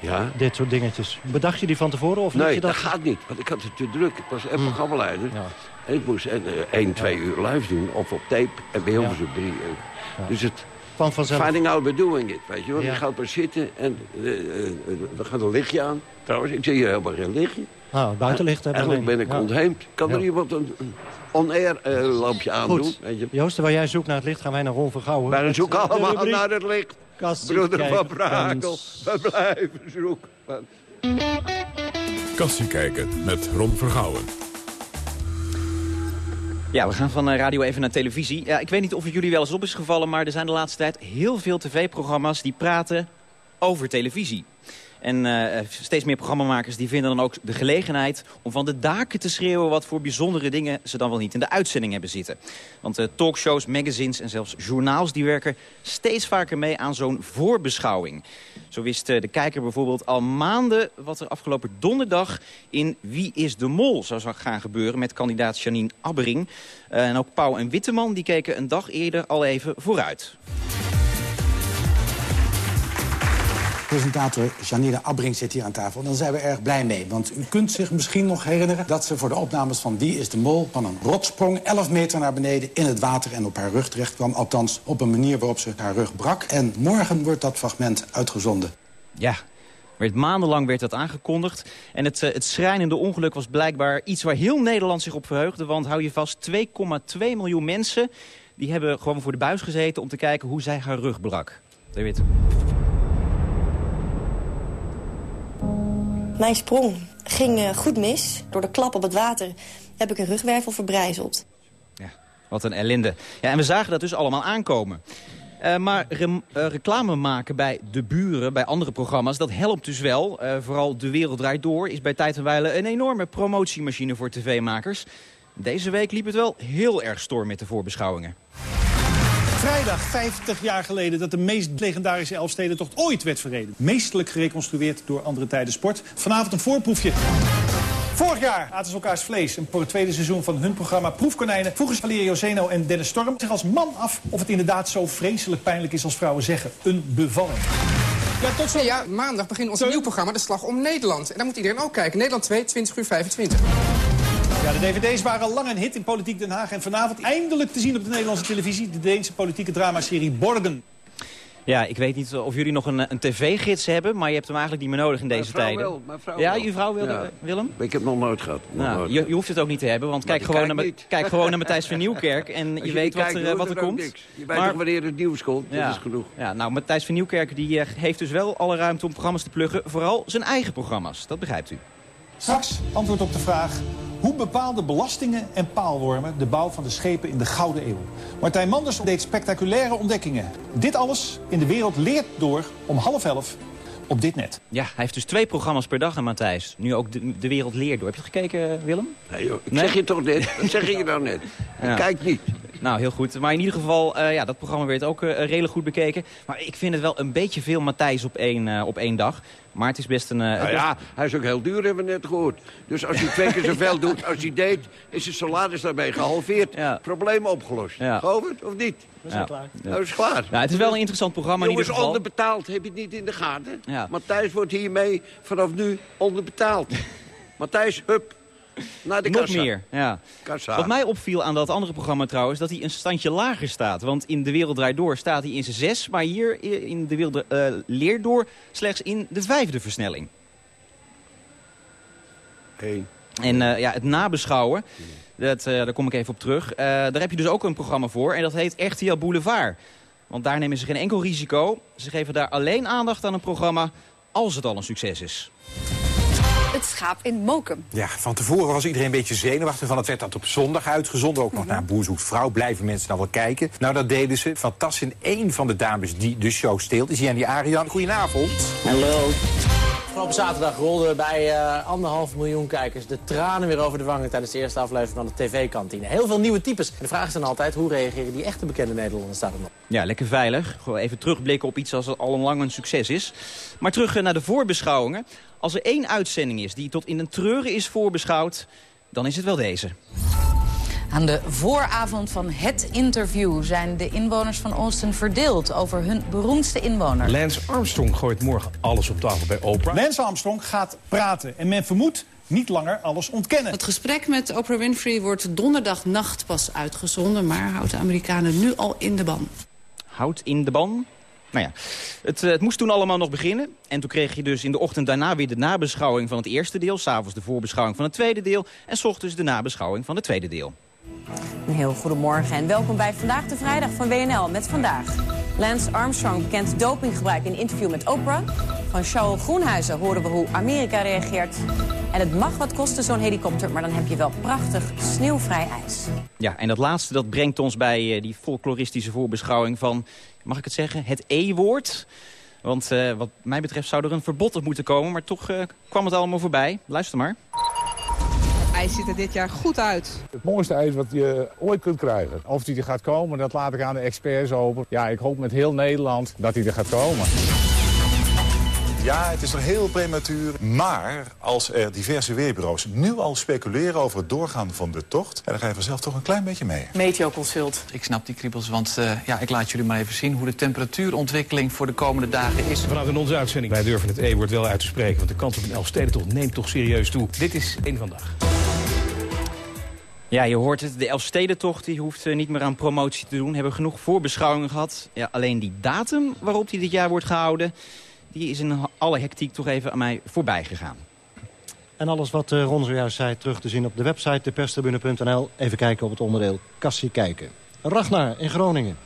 Ja. dit soort dingetjes. Bedacht je die van tevoren of Nee, je dat dat? gaat niet. Want ik had het te druk. Ik was even programmaleider. Ja. En ik moest en, eh, één, twee uur live doen. Of op tape. En bij Hilversum drie uur. Dus het... Van vanzelf. Finding out by doing it, weet je wel. Ja. Je gaat maar zitten en eh, eh, er gaat een lichtje aan. Trouwens, ik zie hier helemaal geen lichtje. Nou, het buitenlicht hebben we Eigenlijk ben ik Ja. ontheemd. Kan er Ja. iemand een, on-air lampje aandoen? Goed. Weet je? Joost, terwijl jij zoekt naar het licht, gaan wij naar Ron Vergouwen. Wij zoeken allemaal naar het licht. Kassie Broeder van Brakel, we blijven zoeken. Kassie kijken met Ron Vergouwen. Ja, we gaan van eh, radio even naar televisie. Ja, ik weet niet of het jullie wel eens op is gevallen... maar er zijn de laatste tijd heel veel tv-programma's die praten over televisie. En eh, steeds meer programmamakers die vinden dan ook de gelegenheid... om van de daken te schreeuwen wat voor bijzondere dingen... ze dan wel niet in de uitzending hebben zitten. Want uh, talkshows, magazines en zelfs journaals... die werken steeds vaker mee aan zo'n voorbeschouwing. Zo wist uh, de kijker bijvoorbeeld al maanden... wat er afgelopen donderdag in Wie is de Mol zou gaan gebeuren... met kandidaat Janine Abbering. En ook Pauw en Witteman die keken een dag eerder al even vooruit. Presentator Janine Abrink zit hier aan tafel. Dan zijn we erg blij mee. Want u kunt zich misschien nog herinneren... dat ze voor de opnames van Wie is de Mol... van een rotsprong 11 meter naar beneden in het water... en op haar rug terecht kwam. Althans, op een manier waarop ze haar rug brak. En morgen wordt dat fragment uitgezonden. Ja, werd maandenlang werd dat aangekondigd. En het, eh, het schrijnende ongeluk was blijkbaar iets waar heel Nederland zich op verheugde. Want hou je vast, 2,2 miljoen mensen... die hebben gewoon voor de buis gezeten om te kijken hoe zij haar rug brak. David. Mijn sprong ging eh, goed mis. Door de klap op het water heb ik een rugwervel verbrijzeld. Wat een ellende. Ja, en we zagen dat dus allemaal aankomen. Eh, maar eh, reclame maken bij de buren, bij andere programma's, dat helpt dus wel. Vooral De Wereld Draait Door is bij tijd en wijle een enorme promotiemachine voor tv-makers. Deze week liep het wel heel erg storm met de voorbeschouwingen. Vrijdag 50 jaar geleden dat de meest legendarische Elfstedentocht ooit werd verreden. Meestelijk gereconstrueerd door Andere Tijden Sport. Vanavond een voorproefje. Vorig jaar aten ze elkaars vlees. En voor het tweede seizoen van hun programma Proefkonijnen... vroegen Valerio Zeno en Dennis Storm zich als man af... of het inderdaad zo vreselijk pijnlijk is als vrouwen zeggen. Een bevalling. Ja, tot zo. Ja, maandag begint ons nieuw programma De Slag om Nederland. En daar moet iedereen ook kijken. Nederland 2, 20 uur 25. Ja, de dvd's waren al lang een hit in Politiek Den Haag. En vanavond eindelijk te zien op de Nederlandse televisie... de Deense politieke dramaserie Borgen. Ja, ik weet niet of jullie nog een, een tv-gids hebben, maar je hebt hem eigenlijk niet meer nodig in deze vrouw tijden. wel, mijn vrouw ja, wel. uw vrouw wilde, Ja. Willem? Ik heb het nog nooit gehad. Nog Nou, nooit. je, je hoeft het ook niet te hebben, want Maar kijk gewoon, naar, kijk gewoon naar Matthijs *laughs* van Nieuwkerk en je weet wat kijkt, er, wat er komt. niks. Je weet toch wanneer het nieuws komt, dat is genoeg. Ja, nou, Matthijs van Nieuwkerk die, eh, heeft dus wel alle ruimte om programma's te pluggen. Vooral zijn eigen programma's, dat begrijpt u. Straks antwoord op de vraag... hoe bepaalden belastingen en paalwormen de bouw van de schepen in de Gouden Eeuw? Martijn Manders deed spectaculaire ontdekkingen. Dit alles in de wereld leert door om half elf op dit net. Ja, hij heeft dus twee programma's per dag, en Matthijs. Nu ook de, de Wereld Leert door. Heb je het gekeken, Willem? Nee, joh, ik zeg je toch net. Dat zeg je *laughs* nou net. Ja. Kijk niet. Nou, heel goed. Maar in ieder geval, eh, ja, dat programma werd ook eh, redelijk goed bekeken. Maar ik vind het wel een beetje veel Matthijs op één, eh, op één dag. Maar het is best een... Nou ja, hij is ook heel duur, hebben we net gehoord. Dus als hij twee keer zoveel *laughs* doet als hij deed... is zijn salaris daarmee gehalveerd. Probleem opgelost. Ja. Geloof het of niet? Ja. Dat is klaar. Ja, het is wel een interessant programma in Jongens, ieder geval. onderbetaald heb je het niet in de gaten. Ja. Matthijs wordt hiermee vanaf nu onderbetaald. *laughs* Matthijs, hup, naar de Nog kassa. meer, ja. Kassa. Wat mij opviel aan dat andere programma trouwens... dat hij een standje lager staat. Want in De Wereld Draait Door staat hij in zijn zes... maar hier in De Wereld eh, Leert Door slechts in de vijfde versnelling. Eén. En eh, ja, het nabeschouwen, dat, eh, daar kom ik even op terug. Daar heb je dus ook een programma voor en dat heet RTL Boulevard. Want daar nemen ze geen enkel risico. Ze geven daar alleen aandacht aan een programma als het al een succes is. Het schaap in Mokum. Ja, van tevoren was iedereen een beetje zenuwachtig, van het werd dat op zondag uitgezonden. Ook nog naar Boer zoekt vrouw, blijven mensen nou wel kijken. Nou, dat deden ze. Fantastisch. En één van de dames die de show steelt is Jenny Arian. Goedenavond. Hallo. Afgelopen zaterdag rolden bij eh, anderhalf miljoen kijkers de tranen weer over de wangen tijdens de eerste aflevering van de TV-kantine. Heel veel nieuwe types. En de vraag is dan altijd, hoe reageren die echte bekende Nederlanders daarop? op? Ja, lekker veilig. Gewoon even terugblikken op iets als het al een lang een succes is. Maar terug eh, naar de voorbeschouwingen. Als er één uitzending is die tot in een treuren is voorbeschouwd... dan is het wel deze. Aan de vooravond van het interview zijn de inwoners van Austin verdeeld over hun beroemdste inwoner. Lance Armstrong gooit morgen alles op tafel bij Oprah. Lance Armstrong gaat praten en men vermoedt niet langer alles ontkennen. Het gesprek met Oprah Winfrey wordt donderdagnacht pas uitgezonden... maar houdt de Amerikanen nu al in de ban. Hout in de ban. Nou ja, het, eh, het moest toen allemaal nog beginnen. En toen kreeg je dus in de ochtend daarna weer de nabeschouwing van het eerste deel. S'avonds de voorbeschouwing van het tweede deel. En s ochtends de nabeschouwing van het tweede deel. Een heel goedemorgen en welkom bij Vandaag de Vrijdag van WNL met vandaag. Lance Armstrong bekend dopinggebruik in een interview met Oprah. Van Shaul Groenhuizen horen we hoe Amerika reageert. En het mag wat kosten zo'n helikopter, maar dan heb je wel prachtig sneeuwvrij ijs. Ja, en dat laatste dat brengt ons bij eh, die folkloristische voorbeschouwing van... mag ik het zeggen, het E-woord... Want eh, wat mij betreft zou er een verbod op moeten komen, maar toch eh, kwam het allemaal voorbij. Luister maar. Het ijs ziet er dit jaar goed uit. Het mooiste ijs wat je ooit kunt krijgen. Of die er gaat komen, dat laat ik aan de experts over. Ja, ik hoop met heel Nederland dat hij er gaat komen. Ja, het is nog heel prematuur. Maar als er diverse weerbureaus nu al speculeren over het doorgaan van de tocht... dan ga je vanzelf toch een klein beetje mee. Meteoconsult. Ik snap die kriebels, want uh, ja, ik laat jullie maar even zien... hoe de temperatuurontwikkeling voor de komende dagen is. Vanuit onze uitzending, wij durven het E wordt wel uit te spreken... want de kans op een Elfstedentocht neemt toch serieus toe. Dit is één vandaag. Ja, je hoort het. De Elfstedentocht die hoeft uh, niet meer aan promotie te doen. Hebben genoeg voorbeschouwingen gehad. Ja, alleen die datum waarop die dit jaar wordt gehouden... die is in alle hectiek toch even aan mij voorbij gegaan. En alles wat uh, Ron zojuist zei terug te zien op de website deperstribune.nl. Even kijken op het onderdeel Kassie kijken. Ragnar in Groningen.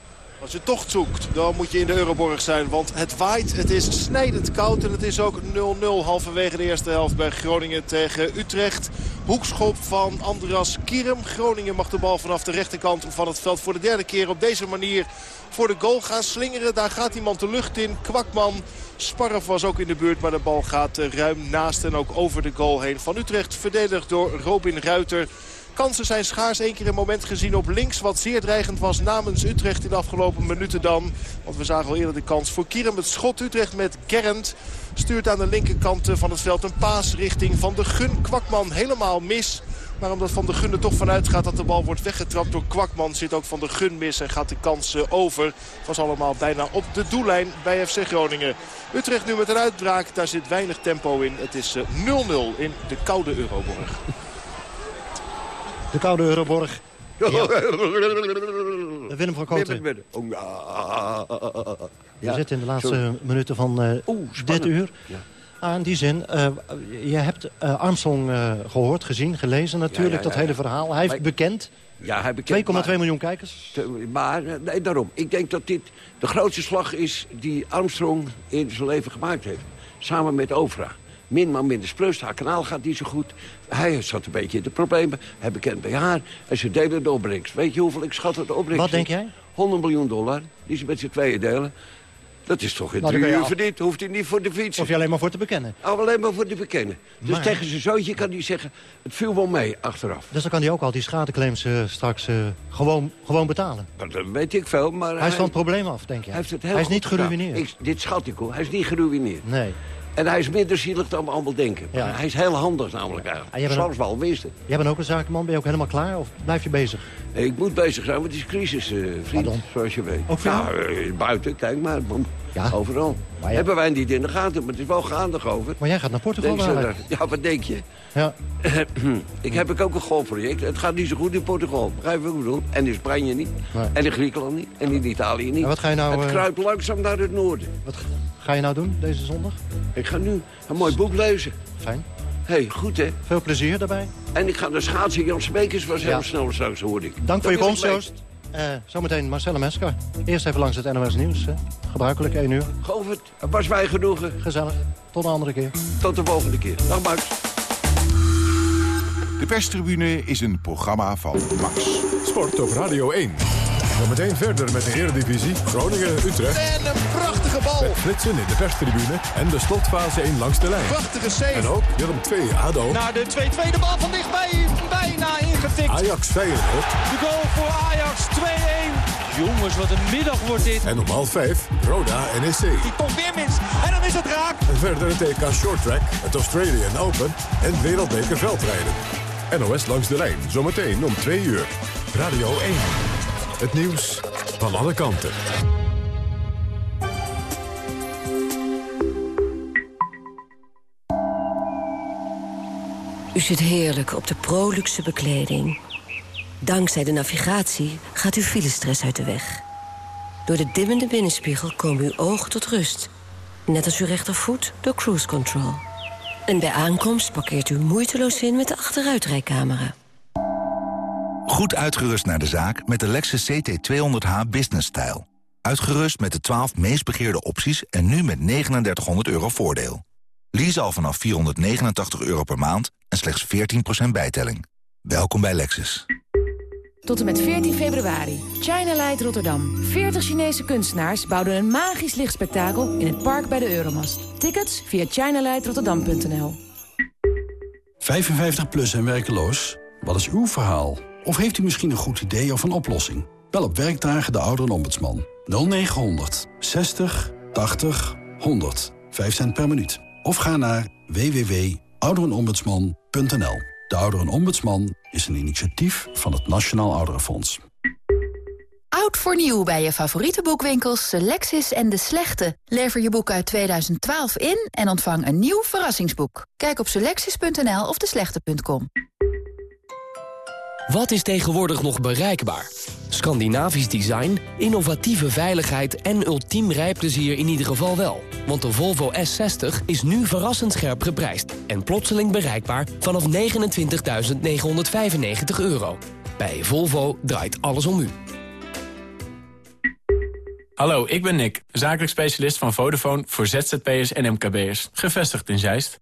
Als je tocht zoekt, dan moet je in de Euroborg zijn. Want het waait, het is snijdend koud en het is ook 0-0 halverwege de eerste helft bij Groningen tegen Utrecht. Hoekschop van Andras Kierum. Groningen mag de bal vanaf de rechterkant van het veld voor de derde keer op deze manier voor de goal gaan slingeren. Daar gaat iemand de lucht in. Kwakman. Sparref was ook in de buurt, maar de bal gaat ruim naast en ook over de goal heen. Van Utrecht verdedigd door Robin Ruiter. Kansen zijn schaars. Eén keer een moment gezien op links. Wat zeer dreigend was namens Utrecht in de afgelopen minuten dan. Want we zagen al eerder de kans voor Kierum. Het schot Utrecht met Gerrand. Stuurt aan de linkerkant van het veld een paas richting Van de Gun. Kwakman helemaal mis. Maar omdat Van de Gun er toch vanuit gaat dat de bal wordt weggetrapt door Kwakman... zit ook Van de Gun mis en gaat de kans over. Het was allemaal bijna op de doellijn bij FC Groningen. Utrecht nu met een uitbraak. Daar zit weinig tempo in. Het is 0-0 in de koude Euroborg. De koude Euroborg. Ja. *laughs* Willem van Kooten. We zitten in de laatste Sorry. minuten van uh, Oeh, dit uur. Ja. Ah, in die zin, uh, je hebt uh, Armstrong gehoord, gezien, gelezen natuurlijk, ja, dat hele verhaal. Hij heeft maar, bekend. Ja, hij bekend. 2,2 miljoen kijkers. Te, maar nee, daarom. Ik denk dat dit de grootste slag is die Armstrong in zijn leven gemaakt heeft. Samen met Ovra min maar minder. Haar kanaal gaat niet zo goed. Hij zat een beetje in de problemen. Hij bekend bij haar. En ze delen de opbrengst. Weet je hoeveel ik schat dat de opbrengst Wat denk jij? 100 miljoen dollar. Die ze met z'n tweeën delen. Dat is toch in nou, drie uur verdiend. Hoeft hij niet voor de fiets. Of je alleen maar voor te bekennen. Oh, alleen maar voor te bekennen. Dus maar... tegen zijn zoontje kan hij zeggen... het viel wel mee achteraf. Dus dan kan hij ook al die schadeclaims uh, straks uh, gewoon, gewoon betalen? Dat, dat, weet ik veel, maar... Hij, hij is van het probleem af, denk je? Hij, heeft het heel hij is niet geruineerd. Ik, dit schat ik hoor. Hij is niet geruineerd. Nee. En hij is minder zielig dan we allemaal denken. Ja. Hij is heel handig namelijk eigenlijk. Ah, Zoals we al wisten. Jij bent ook een zakenman. Ben je ook helemaal klaar? Of blijf je bezig? Nee, ik moet bezig zijn, want het is crisis, uh, vriend. Pardon? Zoals je weet. Ook ja, uh, buiten, kijk maar. Ja. Overal. Hebben wij niet in de gaten, maar het is wel gaandig over. Maar jij gaat naar Portugal denk Ja, wat denk je? Ja. *clears throat* ik heb ook een golfproject. Het gaat niet zo goed in Portugal. Begrijp je wat ik bedoel? En in Spanje niet. Nee. En in Griekenland niet. En in Italië niet. En wat ga je nou, het kruipt uh... langzaam naar het noorden. Wat ga je nou doen deze zondag? Ik ga nu een mooi boek lezen. Fijn. Hé, hey, goed hè? Veel plezier daarbij. En ik ga naar schaatsen. Jan Smekers was ja. heel snel straks, hoorde ik. Dank voor je komst, Joost. Uh, zometeen Marcella Mesker. Eerst even langs het NOS Nieuws. Hè. Gebruikelijk 1 uur. Govert, het was wij genoegen. Gezellig. Tot een andere keer. Tot de volgende keer. Dag Max. De perstribune is een programma van Max. Sport op Radio 1. Zometeen verder met de Eredivisie. Groningen-Utrecht. En een prachtige bal. Met flitsen in de perstribune. En de slotfase 1 langs de lijn. Prachtige save. En ook Willem 2 ADO. Naar de 2-2 de bal van dichtbij. Bijna ingetikt. Ajax Feyenoord. De goal voor Ajax 2-1. Jongens, wat een middag wordt dit. En om half 5 Roda NEC. Die komt weer mis. En dan is het raak. En verder het EK Short Track, het Australian Open en Wereldbeker Veldrijden. NOS langs de lijn, zometeen om 2 uur. Radio 1. Het nieuws van alle kanten. U zit heerlijk op de proluxe bekleding. Dankzij de navigatie gaat uw filestress uit de weg. Door de dimmende binnenspiegel komen uw ogen tot rust. Net als uw rechtervoet door cruise control. En bij aankomst parkeert u moeiteloos in met de achteruitrijcamera. Goed uitgerust naar de zaak met de Lexus CT200h Business Style. Uitgerust met de 12 meest begeerde opties en nu met 3900 euro voordeel. Lease al vanaf 489 euro per maand en slechts 14% bijtelling. Welkom bij Lexus. Tot en met 14 februari. China Light Rotterdam. 40 Chinese kunstenaars bouwden een magisch lichtspektakel in het park bij de Euromast. Tickets via chinalightrotterdam.nl 55 plus en werkeloos? Wat is uw verhaal? Of heeft u misschien een goed idee of een oplossing? Bel op werkdagen de ouderenombudsman. 0900 60 80 100. 5 cent per minuut. Of ga naar www.ouderenombudsman.nl. De Ouderenombudsman is een initiatief van het Nationaal Ouderenfonds. Oud voor nieuw bij je favoriete boekwinkels Selectis en De Slechte. Lever je boek uit 2012 in en ontvang een nieuw verrassingsboek. Kijk op selectis.nl of deslechte.com. Wat is tegenwoordig nog bereikbaar? Scandinavisch design, innovatieve veiligheid en ultiem rijplezier in ieder geval wel. Want de Volvo S60 is nu verrassend scherp geprijsd... en plotseling bereikbaar vanaf 29.995 euro. Bij Volvo draait alles om u. Hallo, ik ben Nick, zakelijk specialist van Vodafone voor ZZP'ers en MKB'ers. Gevestigd in Zeist.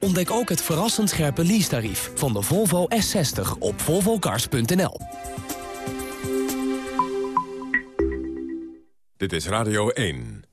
Ontdek ook het verrassend scherpe leasetarief van de Volvo S60 op volvocars.nl. Dit is Radio 1.